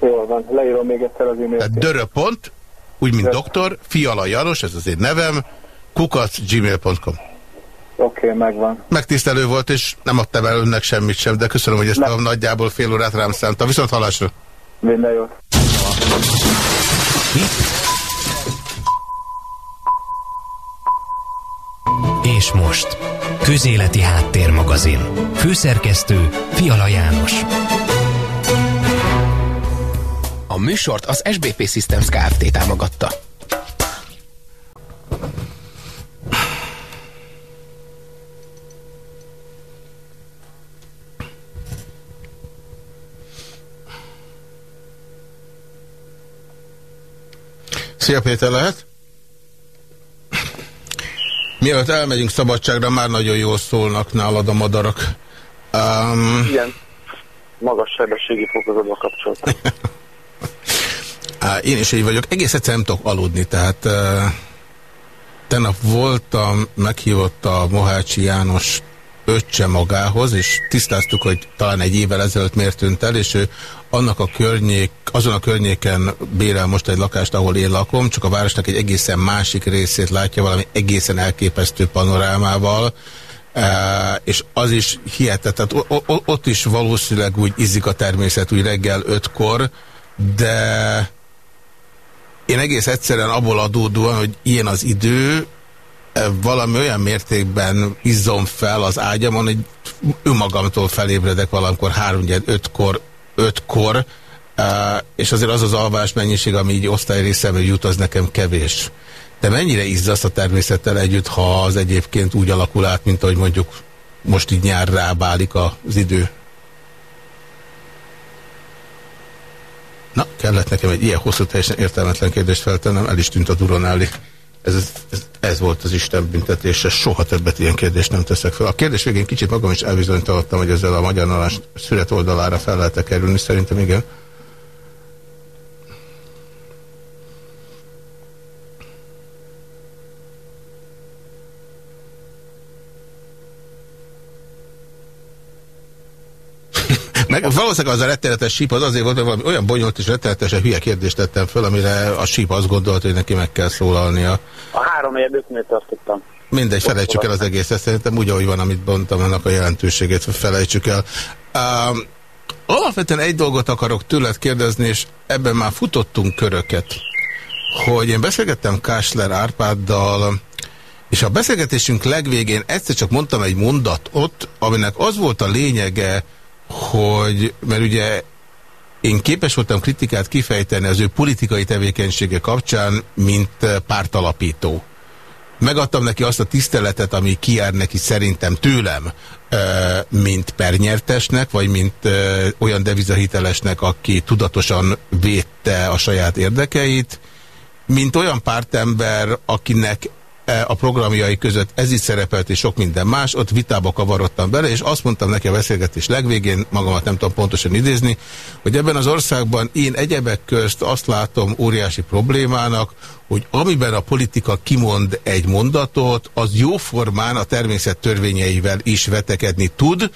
Jól van, leírom még egyszer az e-mailt. Tehát dörö. Pont, úgy, mint doktor, Fiala Janos, ez az én nevem, kukac.gmail.com. Oké, okay, megvan. Megtisztelő volt, és nem adtam el önnek semmit sem, de köszönöm, hogy ezt ne. a nagyjából fél órát rám szánta. Viszont halásra. Minden jót. És most, Közéleti Háttérmagazin. Főszerkesztő Fiala János. A műsort az SBP Systems Kft. támogatta. Szia Péter, lehet? Mielőtt elmegyünk szabadságra, már nagyon jól szólnak nálad a madarak. Um... Igen, magas sebességi fokozatba kapcsoltam. Én is így vagyok. Egész egyszer nem tudok aludni, tehát uh, tegnap voltam, meghívott a Mohácsi János öccse magához, és tisztáztuk, hogy talán egy évvel ezelőtt miért tűnt el, és ő annak a környék, azon a környéken bérel most egy lakást, ahol én lakom, csak a városnak egy egészen másik részét látja valami egészen elképesztő panorámával, és az is hihetetlen, ott is valószínűleg úgy izzik a természet úgy reggel ötkor, de én egész egyszerűen abból adódóan, hogy ilyen az idő, valami olyan mértékben izzom fel az ágyamon, hogy önmagamtól felébredek valamikor 3-5-kor ötkor, és azért az az alvás mennyiség, ami így osztályrészemről jut, az nekem kevés. De mennyire izzasz a természettel együtt, ha az egyébként úgy alakul át, mint ahogy mondjuk most így nyár rábálik az idő? Na, kellett nekem egy ilyen hosszú, teljesen értelmetlen kérdést feltennem, el is tűnt a duronáli. Ez, ez, ez volt az Isten büntetése, soha többet ilyen kérdést nem teszek fel. A kérdés végén kicsit magam is elbizonyítottam, hogy ezzel a magyar szület oldalára fel lehet -e kerülni, szerintem igen. Meg valószínűleg az a rettenetes síp az azért volt, hogy valami olyan bonyolult és rettenetesen hülye kérdést tettem föl, amire a síp azt gondolta, hogy neki meg kell szólalnia. A három érdőknél tartottam. Mindegy, felejtsük el az egészet. Szerintem úgy, ahogy van, amit mondtam, ennek a jelentőségét felejtsük el. Um, alapvetően egy dolgot akarok tőled kérdezni, és ebben már futottunk köröket, hogy én beszélgettem Kásler Árpáddal, és a beszélgetésünk legvégén egyszer csak mondtam egy mondatot, aminek az volt a lényege, hogy, mert ugye én képes voltam kritikát kifejteni az ő politikai tevékenysége kapcsán, mint pártalapító. Megadtam neki azt a tiszteletet, ami kijár neki szerintem tőlem, mint pernyertesnek, vagy mint olyan devizahitelesnek, aki tudatosan védte a saját érdekeit, mint olyan pártember, akinek a programjai között ez is szerepelt, és sok minden más, ott vitába kavarodtam bele, és azt mondtam neki a beszélgetés legvégén, magamat nem tudom pontosan idézni, hogy ebben az országban én egyebek közt azt látom óriási problémának, hogy amiben a politika kimond egy mondatot, az jóformán a természet törvényeivel is vetekedni tud,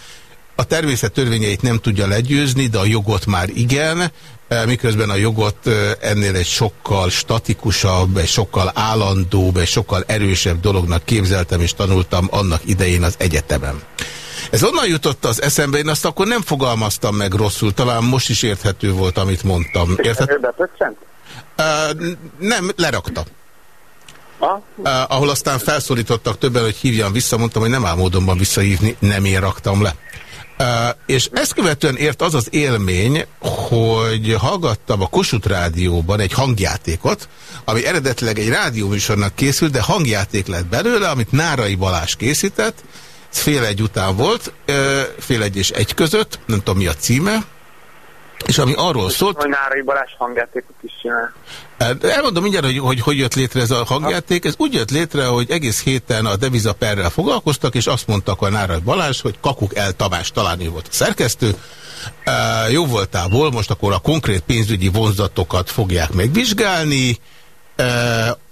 a természet törvényeit nem tudja legyőzni, de a jogot már igen, e, miközben a jogot e, ennél egy sokkal statikusabb, egy sokkal állandóbb, egy sokkal erősebb dolognak képzeltem és tanultam annak idején az egyetemen. Ez onnan jutott az eszembe, én azt akkor nem fogalmaztam meg rosszul, talán most is érthető volt, amit mondtam. Érthető? Uh, nem, lerakta. Uh, ahol aztán felszólítottak többen, hogy hívjam vissza, mondtam, hogy nem áll módonban visszahívni, nem én raktam le. És ezt követően ért az az élmény, hogy hallgattam a Kossuth Rádióban egy hangjátékot, ami eredetileg egy rádióműsornak készült, de hangjáték lett belőle, amit Nárai Balázs készített, fél egy után volt, fél egy és egy között, nem tudom mi a címe, és ami arról szólt... Hogy Nárai Balázs hangjátékot is csinál. Elmondom mindjárt, hogy, hogy hogy jött létre ez a hangjáték. Ez úgy jött létre, hogy egész héten a devizaperrel foglalkoztak, és azt mondtak a Nárai Balázs, hogy kakuk el Tamás, talán ő volt a szerkesztő. Jó voltából, most akkor a konkrét pénzügyi vonzatokat fogják megvizsgálni.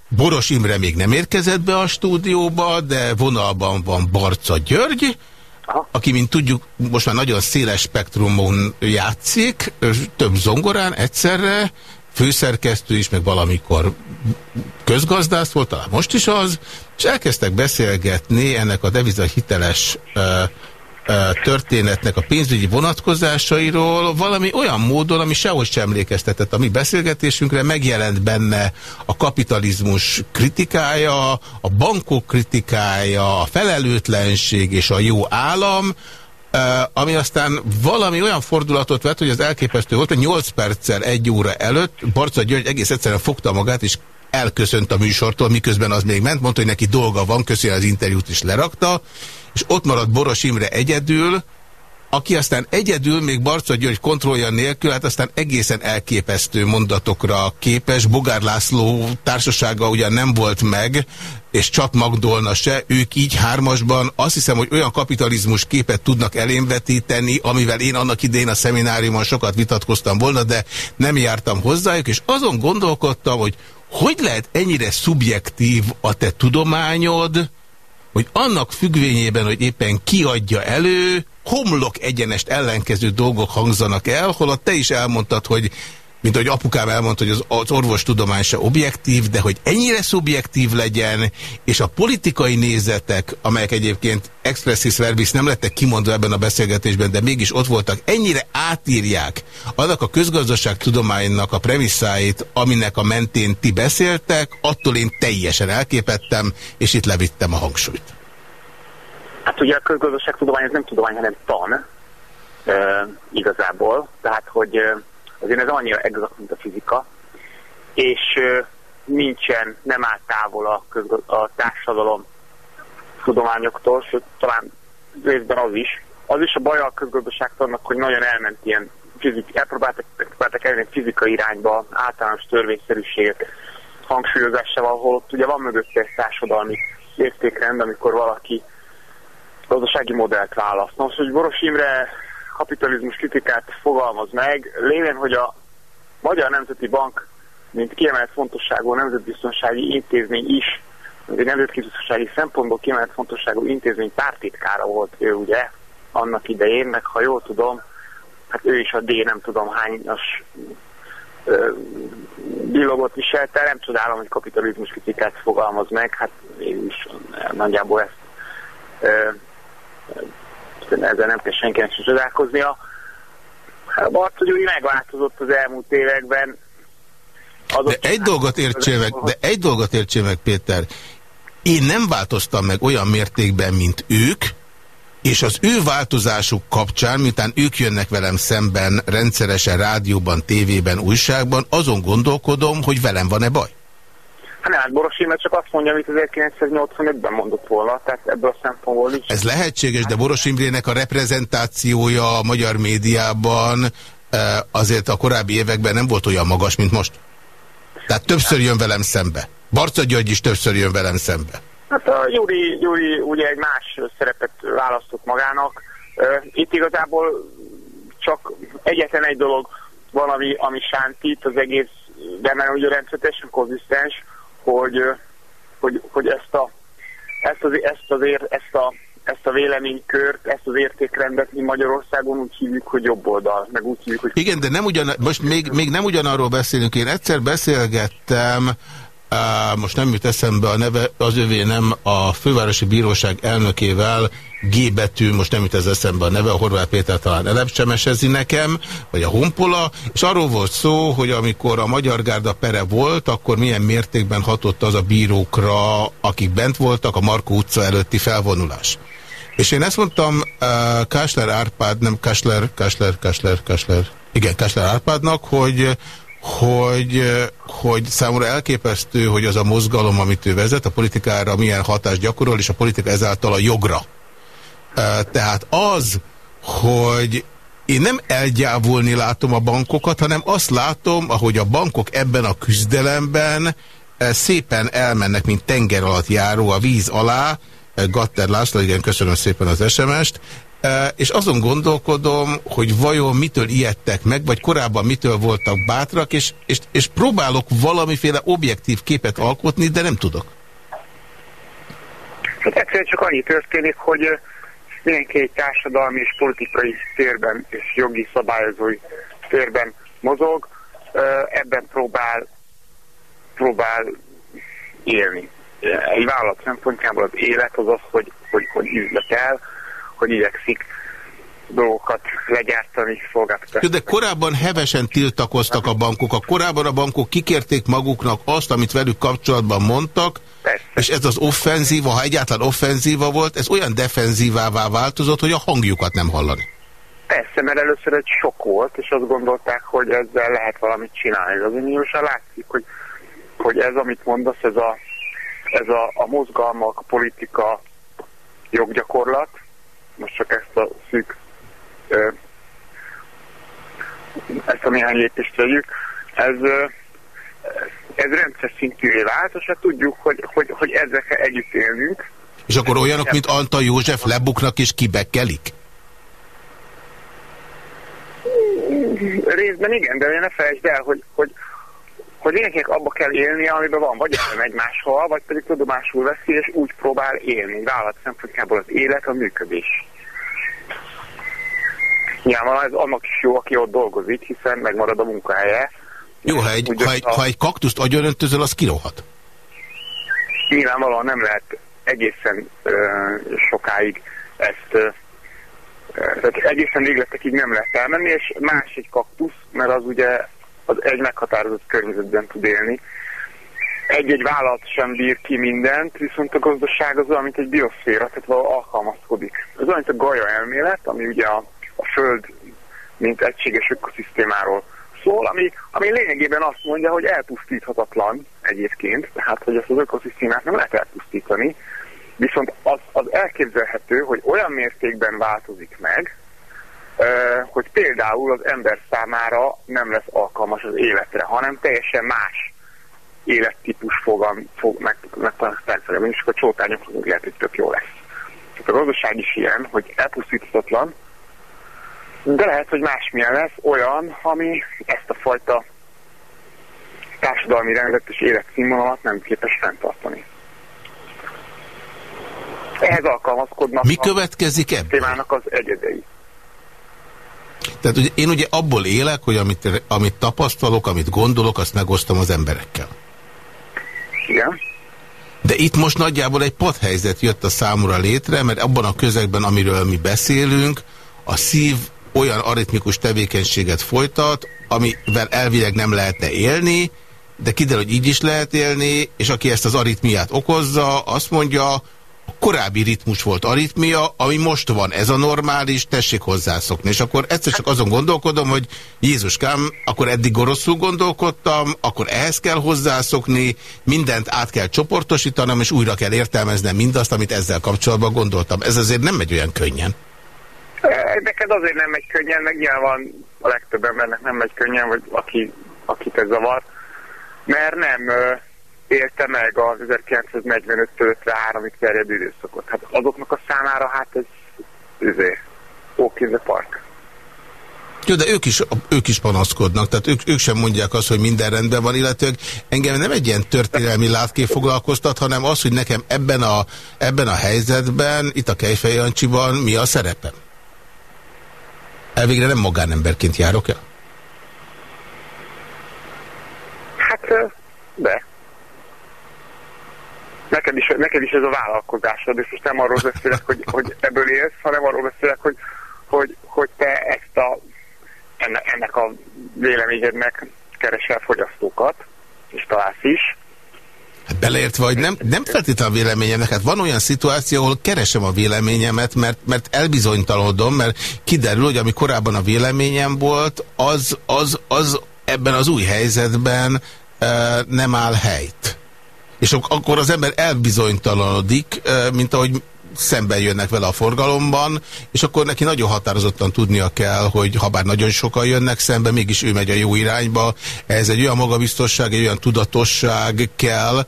Boros Imre még nem érkezett be a stúdióba, de vonalban van Barca György, Aha. aki, mint tudjuk, most már nagyon széles spektrumon játszik, több zongorán egyszerre, főszerkesztő is, meg valamikor közgazdász volt, talán most is az, és elkezdtek beszélgetni ennek a deviza hiteles uh, történetnek a pénzügyi vonatkozásairól valami olyan módon, ami sehogy sem emlékeztetett a mi beszélgetésünkre, megjelent benne a kapitalizmus kritikája, a bankok kritikája, a felelőtlenség és a jó állam, ami aztán valami olyan fordulatot vett, hogy az elképesztő volt, hogy 8 perccel egy óra előtt Barca György egész egyszerűen fogta magát, és elköszönt a műsortól, miközben az még ment, mondta, hogy neki dolga van, köszönjük az interjút is lerakta, és ott maradt Boros Imre egyedül, aki aztán egyedül, még Barca György kontrollja nélkül, hát aztán egészen elképesztő mondatokra képes. Bogár László társasága ugyan nem volt meg, és csak Magdolna se, ők így hármasban azt hiszem, hogy olyan kapitalizmus képet tudnak elénvetíteni, amivel én annak idején a szemináriumon sokat vitatkoztam volna, de nem jártam hozzájuk, és azon gondolkodtam, hogy hogy lehet ennyire szubjektív a te tudományod, hogy annak függvényében, hogy éppen kiadja elő, homlok egyenest ellenkező dolgok hangzanak el, holott te is elmondtad, hogy mint ahogy apukám elmondta, hogy az, az orvostudomány se objektív, de hogy ennyire szubjektív legyen, és a politikai nézetek, amelyek egyébként expressis verbis nem lettek kimondva ebben a beszélgetésben, de mégis ott voltak, ennyire átírják annak a közgazdaságtudománynak a premisszáit, aminek a mentén ti beszéltek, attól én teljesen elképettem, és itt levittem a hangsúlyt. Hát ugye a közgazdaságtudomány ez nem tudomány, hanem tan, e, igazából. Tehát, hogy azért ez annyira exakt, mint a fizika, és nincsen, nem áll távol a, a társadalom tudományoktól, sőt talán részben az is. Az is a baj a közgazdaságtannak, hogy nagyon elment ilyen fizik, elpróbáltak, elpróbáltak elmenni fizikai irányba, általános törvényszerűségek hangsúlyozásával, ahol ott ugye van mögötte egy társadalmi értékrend, amikor valaki gazdasági modellt választ. Most, hogy Boros Imre kapitalizmus kritikát fogalmaz meg, lévén, hogy a Magyar Nemzeti Bank, mint kiemelt fontosságú nemzetbiztonsági intézmény is, egy nemzetbiztonsági szempontból kiemelt fontosságú intézmény pártitkára volt ő ugye annak idején, meg ha jól tudom, hát ő is a D nem tudom hányas bilogot viselte, nem csodálom, hogy kapitalizmus kritikát fogalmaz meg, hát én is nagyjából ezt ezzel nem kell senkinek sem csodálkoznia. Hát Barca Gyuri megváltozott az elmúlt években. de egy, dolgot értsél meg, de egy dolgot értsél meg, Péter. Én nem változtam meg olyan mértékben, mint ők, és az ő változásuk kapcsán, miután ők jönnek velem szemben rendszeresen rádióban, tévében, újságban, azon gondolkodom, hogy velem van-e baj. Hát nem, hát Boros Imre csak azt mondja, amit 1985-ben mondott volna, tehát ebből a szempontból nincs. Ez lehetséges, de Boros Imrének a reprezentációja a magyar médiában eh, azért a korábbi években nem volt olyan magas, mint most. Tehát többször jön velem szembe. Barca György is többször jön velem szembe. Hát a Júri, Júri ugye egy más szerepet választott magának. Itt igazából csak egyetlen egy dolog van, ami, ami sántít az egész, de mert ugye rendszeresen konzisztens, hogy, hogy, hogy ezt, a, ezt, az, ezt, az ér, ezt, a, ezt a véleménykört, ezt az értékrendet mi Magyarországon úgy hívjuk, hogy jobb oldal, meg úgy hívjuk, hogy... Igen, de nem ugyan, most még, még nem ugyanarról beszélünk. Én egyszer beszélgettem most nem jut eszembe a neve, az övé nem a fővárosi bíróság elnökével, G betű, most nem jut ez eszembe a neve, a Horváth Péter talán elepcsemesezi nekem, vagy a Honpola, és arról volt szó, hogy amikor a Magyar Gárda pere volt, akkor milyen mértékben hatott az a bírókra, akik bent voltak, a Markó utca előtti felvonulás. És én ezt mondtam uh, Kásler Árpád, nem Kásler, Kásler, Kásler, Kásler, igen, Kásler Árpádnak, hogy hogy, hogy számomra elképesztő, hogy az a mozgalom, amit ő vezet, a politikára milyen hatást gyakorol, és a politika ezáltal a jogra. Tehát az, hogy én nem elgyávulni látom a bankokat, hanem azt látom, ahogy a bankok ebben a küzdelemben szépen elmennek, mint tenger alatt járó a víz alá. Gatter László, igen, köszönöm szépen az SMS-t. És azon gondolkodom, hogy vajon mitől ijedtek meg, vagy korábban mitől voltak bátrak, és, és, és próbálok valamiféle objektív képet alkotni, de nem tudok. Hát egyszerűen csak annyi történik, hogy mindenki egy társadalmi és politikai térben és jogi szabályozói térben mozog, ebben próbál, próbál élni. Egy vállalat szempontjából az élet az az, hogy, hogy, hogy üzletel, hogy igyekszik dolgokat legyártani, szolgáltatást. De korábban hevesen tiltakoztak a bankok. A korábban a bankok kikérték maguknak azt, amit velük kapcsolatban mondtak, Persze. és ez az offenzíva, ha egyáltalán offenzíva volt, ez olyan defenzívává változott, hogy a hangjukat nem hallani. Persze, mert először egy sok volt, és azt gondolták, hogy ezzel lehet valamit csinálni. Azért nyilván látszik, hogy, hogy ez, amit mondasz, ez a, ez a, a mozgalmak, a politika, joggyakorlat, most csak ezt a szűk, ezt a néhány lépést vegyük, ez, ez rendszer szintűvé vált, és hát tudjuk, hogy, hogy, hogy ezekkel együtt élünk. És akkor olyanok, mint Antal József lebuknak és kibekkelik? Részben igen, de ne felejtsd el, hogy, hogy, hogy mindenkinek abba kell élnie, amiben van, vagy elmegy máshol, vagy pedig tudomásul veszi, és úgy próbál élni. Vállalat szempontjából az élet a működés. Nyilvánvalóan ez annak is jó, aki ott dolgozik, hiszen megmarad a munkahelye. Jó, ha egy, ha egy, a- ha egy kaktuszt agyonöntözöl, az kirohat. nyilvánvalóan nem lehet egészen ö, sokáig ezt, ö, tehát egészen végletekig nem lehet elmenni, és más egy kaktusz, mert az ugye az egy meghatározott környezetben tud élni. Egy-egy vállalat sem bír ki mindent, viszont a gazdaság az olyan, mint egy bioszféra, tehát valahol alkalmazkodik. Ez olyan, mint a Gaia elmélet, ami ugye a Föld, mint egységes ökoszisztémáról szól, ami, ami lényegében azt mondja, hogy elpusztíthatatlan egyébként, tehát hogy ezt az ökoszisztémát nem lehet elpusztítani, viszont az, az elképzelhető, hogy olyan mértékben változik meg, hogy például az ember számára nem lesz alkalmas az életre, hanem teljesen más élettípus fog, fog meg, meg, meg és akkor a csótányoknak lehet, hogy tök jó lesz. Tehát a gazdaság is ilyen, hogy elpusztíthatatlan, de lehet, hogy másmilyen lesz olyan, ami ezt a fajta társadalmi rendet és életszínvonalat nem képes fenntartani. Ehhez alkalmazkodnak Mi a következik ebből? témának az egyedei. Tehát ugye, én ugye abból élek, hogy amit, amit tapasztalok, amit gondolok, azt megosztom az emberekkel. Igen. De itt most nagyjából egy padhelyzet jött a számúra létre, mert abban a közegben, amiről mi beszélünk, a szív olyan aritmikus tevékenységet folytat, amivel elvileg nem lehetne élni, de kiderül, hogy így is lehet élni, és aki ezt az aritmiát okozza, azt mondja, a korábbi ritmus volt aritmia, ami most van, ez a normális, tessék hozzászokni. És akkor egyszer csak azon gondolkodom, hogy Jézuskám, akkor eddig rosszul gondolkodtam, akkor ehhez kell hozzászokni, mindent át kell csoportosítanom, és újra kell értelmeznem mindazt, amit ezzel kapcsolatban gondoltam. Ez azért nem megy olyan könnyen. Neked azért nem megy könnyen, meg nyilván a legtöbb embernek nem megy könnyen, vagy aki, akit ez zavar, mert nem élte meg az 1945-től 53-ig terjedő időszakot. Hát azoknak a számára hát ez üzé, walk in the park. Jó, de ők is, ők is panaszkodnak, tehát ők, ők sem mondják azt, hogy minden rendben van, illetve engem nem egy ilyen történelmi látkép foglalkoztat, hanem az, hogy nekem ebben a, ebben a helyzetben, itt a Kejfej Jancsiban mi a szerepem. Elvégre nem magánemberként járok el? Hát, de. Neked is, neked is ez a vállalkozásod, és most nem arról beszélek, hogy, hogy ebből élsz, hanem arról beszélek, hogy, hogy, hogy te ezt a, ennek a véleményednek keresel fogyasztókat, és találsz is. Hát beleértve, hogy nem, nem feltétlenül a véleményemnek, hát van olyan szituáció, ahol keresem a véleményemet, mert, mert elbizonytalanodom, mert kiderül, hogy ami korábban a véleményem volt, az, az, az ebben az új helyzetben e, nem áll helyt. És ak- akkor az ember elbizonytalanodik, e, mint ahogy szemben jönnek vele a forgalomban, és akkor neki nagyon határozottan tudnia kell, hogy ha bár nagyon sokan jönnek szembe, mégis ő megy a jó irányba. Ez egy olyan magabiztosság, egy olyan tudatosság kell,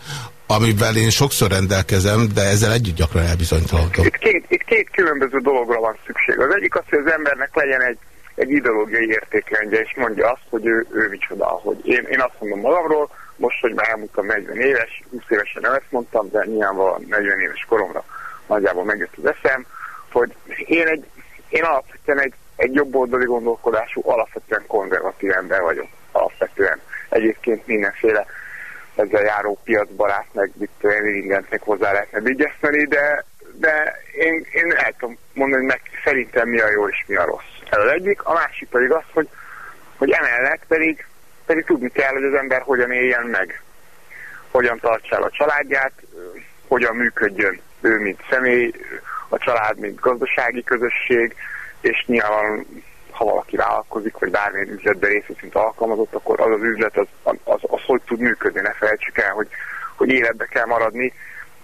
amivel én sokszor rendelkezem, de ezzel együtt gyakran elbizonytalanodom. Itt két, itt két különböző dologra van szükség. Az egyik az, hogy az embernek legyen egy, egy ideológiai értékrendje, és mondja azt, hogy ő, ő micsoda. Hogy én, én azt mondom magamról, most, hogy már elmúltam 40 éves, 20 évesen nem ezt mondtam, de nyilvánvalóan 40 éves koromra nagyjából megjött az eszem, hogy én, egy, én alapvetően egy, egy jobboldali gondolkodású, alapvetően konzervatív ember vagyok. Alapvetően. Egyébként mindenféle ezzel járó piacbarát, meg mit mindent még hozzá lehetne vigyeszteni, de, de én, én el tudom mondani, meg szerintem mi a jó és mi a rossz. Ez az egyik, a másik pedig az, hogy, hogy emellett pedig, pedig tudni kell, hogy az ember hogyan éljen meg, hogyan tartsa el a családját, hogyan működjön ő, mint személy, a család, mint gazdasági közösség, és nyilván ha valaki vállalkozik, vagy bármilyen üzletben részesült alkalmazott, akkor az az üzlet az, az, az, az hogy tud működni. Ne felejtsük el, hogy, hogy életbe kell maradni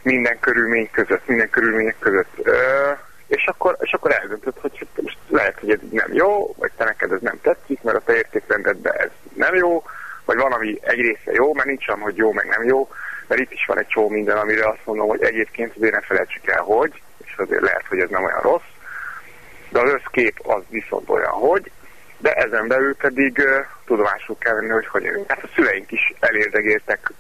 minden körülmény között, minden körülmények között. Ö, és akkor, és akkor eldöntöd, hogy most lehet, hogy ez nem jó, vagy te neked ez nem tetszik, mert a te értékrendedben ez nem jó, vagy van, ami egy része jó, mert nincs olyan, hogy jó, meg nem jó, mert itt is van egy csó minden, amire azt mondom, hogy egyébként azért ne felejtsük el, hogy, és azért lehet, hogy ez nem olyan rossz, de az összkép az viszont olyan, hogy, de ezen belül pedig uh, tudomásul kell venni, hogy hogy Hát a szüleink is elérdegéltek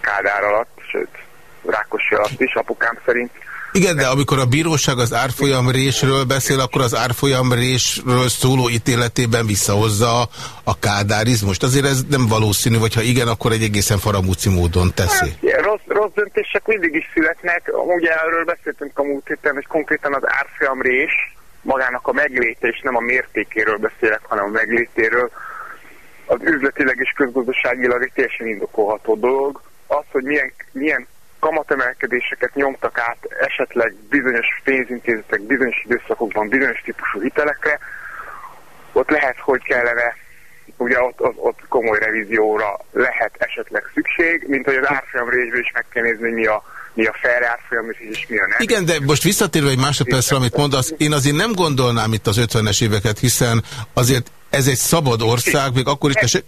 Kádár alatt, sőt, Rákosi alatt is, apukám szerint. Igen, de amikor a bíróság az árfolyamrésről beszél, akkor az árfolyamrésről szóló ítéletében visszahozza a kádárizmust. Azért ez nem valószínű, vagy ha igen, akkor egy egészen faramúci módon teszi. Hát, rossz, rossz döntések mindig is születnek. Ugye erről beszéltünk a múlt héten, hogy konkrétan az árfolyamrés magának a megléte, és nem a mértékéről beszélek, hanem a meglétéről, az üzletileg és közgazdaságilag egy teljesen indokolható dolog. Az, hogy milyen, milyen kamatemelkedéseket nyomtak át esetleg bizonyos pénzintézetek bizonyos időszakokban bizonyos típusú hitelekre, ott lehet, hogy kellene, ugye ott, ott, ott komoly revízióra lehet esetleg szükség, mint hogy az árfolyam részből is meg kell nézni, mi a, mi a fair árfolyam, és mi a nem. Igen, de most visszatérve egy másodpercre, amit mondasz, én azért nem gondolnám itt az 50-es éveket, hiszen azért ez egy szabad ország, még akkor is...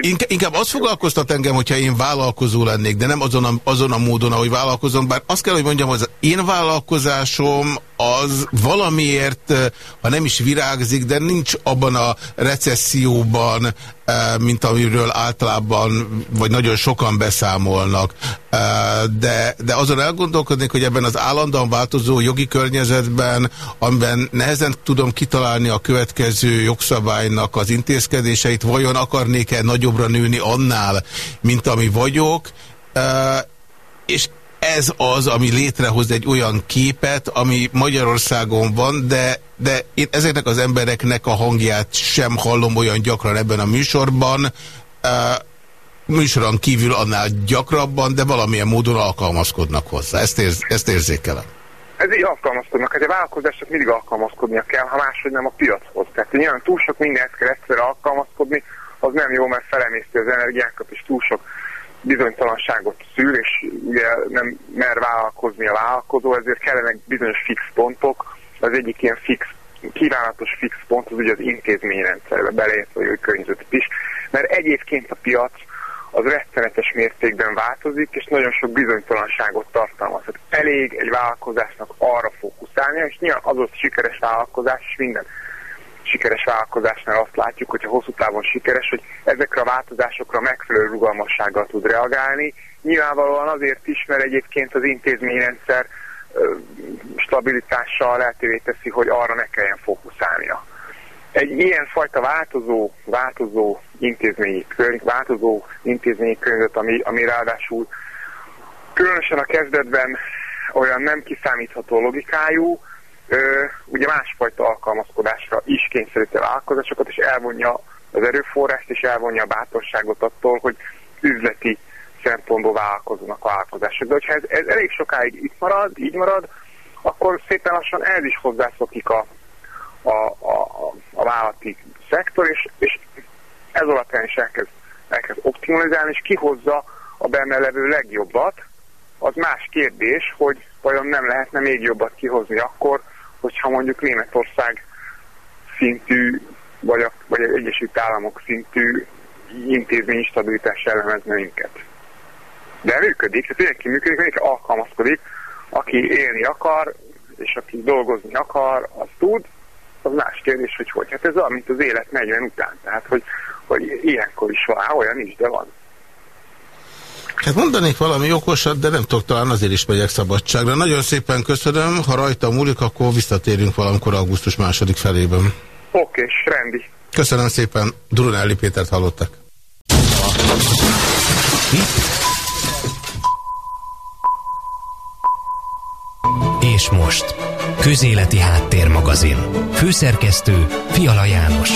Inka, inkább az foglalkoztat engem, hogyha én vállalkozó lennék, de nem azon a, azon a módon, ahogy vállalkozom, bár azt kell, hogy mondjam, hogy az én vállalkozásom az valamiért, ha nem is virágzik, de nincs abban a recesszióban, mint amiről általában, vagy nagyon sokan beszámolnak. De, de azon elgondolkodnék, hogy ebben az állandóan változó jogi környezetben, amiben nehezen tudom kitalálni a következő jogszabálynak az intézkedéseit, vajon akarnék-e nagyobbra nőni annál, mint ami vagyok, és ez az, ami létrehoz egy olyan képet, ami Magyarországon van, de, de én ezeknek az embereknek a hangját sem hallom olyan gyakran ebben a műsorban. Műsoron kívül annál gyakrabban, de valamilyen módon alkalmazkodnak hozzá. Ezt, érz, ezt érzékelem. Ez így alkalmazkodnak. Hát a vállalkozások mindig alkalmazkodnia kell, ha máshogy nem a piachoz. Tehát nyilván túl sok mindent kell egyszerre alkalmazkodni, az nem jó, mert felemészti az energiákat, és túl sok bizonytalanságot szül, és ugye nem mer vállalkozni a vállalkozó, ezért kellenek bizonyos fix pontok. Az egyik ilyen fix, kívánatos fix pont az ugye az intézményrendszerbe beleértve a környezetet is, mert egyébként a piac az rettenetes mértékben változik, és nagyon sok bizonytalanságot tartalmaz. Tehát elég egy vállalkozásnak arra fókuszálni, és nyilván az ott sikeres vállalkozás, és minden sikeres vállalkozásnál azt látjuk, hogyha hosszú távon sikeres, hogy ezekre a változásokra megfelelő rugalmassággal tud reagálni. Nyilvánvalóan azért is, mert egyébként az intézményrendszer stabilitással lehetővé teszi, hogy arra ne kelljen fókuszálnia. Egy ilyen fajta változó, változó intézményi környezet, változó intézményi környezet, ami, ami ráadásul különösen a kezdetben olyan nem kiszámítható logikájú, ugye másfajta alkalmazkodásra is kényszeríti a vállalkozásokat, és elvonja az erőforrást, és elvonja a bátorságot attól, hogy üzleti szempontból vállalkozónak a vállalkozások. De hogyha ez, ez elég sokáig itt marad, így marad, akkor szépen lassan ez is hozzászokik a, a, a, a, vállalati szektor, és, és ez alapján is elkezd, elkezd optimalizálni, és kihozza a benne levő legjobbat. Az más kérdés, hogy vajon nem lehetne még jobbat kihozni akkor, hogyha mondjuk Németország szintű, vagy, a, vagy az Egyesült Államok szintű intézmény stabilitás jellemezne minket. De működik, tehát mindenki működik, mindenki alkalmazkodik, aki élni akar, és aki dolgozni akar, az tud, az más kérdés, hogy hogy. Hát ez olyan, mint az élet 40 után. Tehát, hogy, hogy ilyenkor is van, olyan is, de van. Hát mondanék valami okosat, de nem tudok, talán azért is megyek szabadságra. Nagyon szépen köszönöm, ha rajta múlik, akkor visszatérünk valamikor augusztus második felében. Oké, rendi. Köszönöm szépen, Durunelli Pétert hallottak. És most. Közéleti Háttérmagazin. Főszerkesztő Fiala János.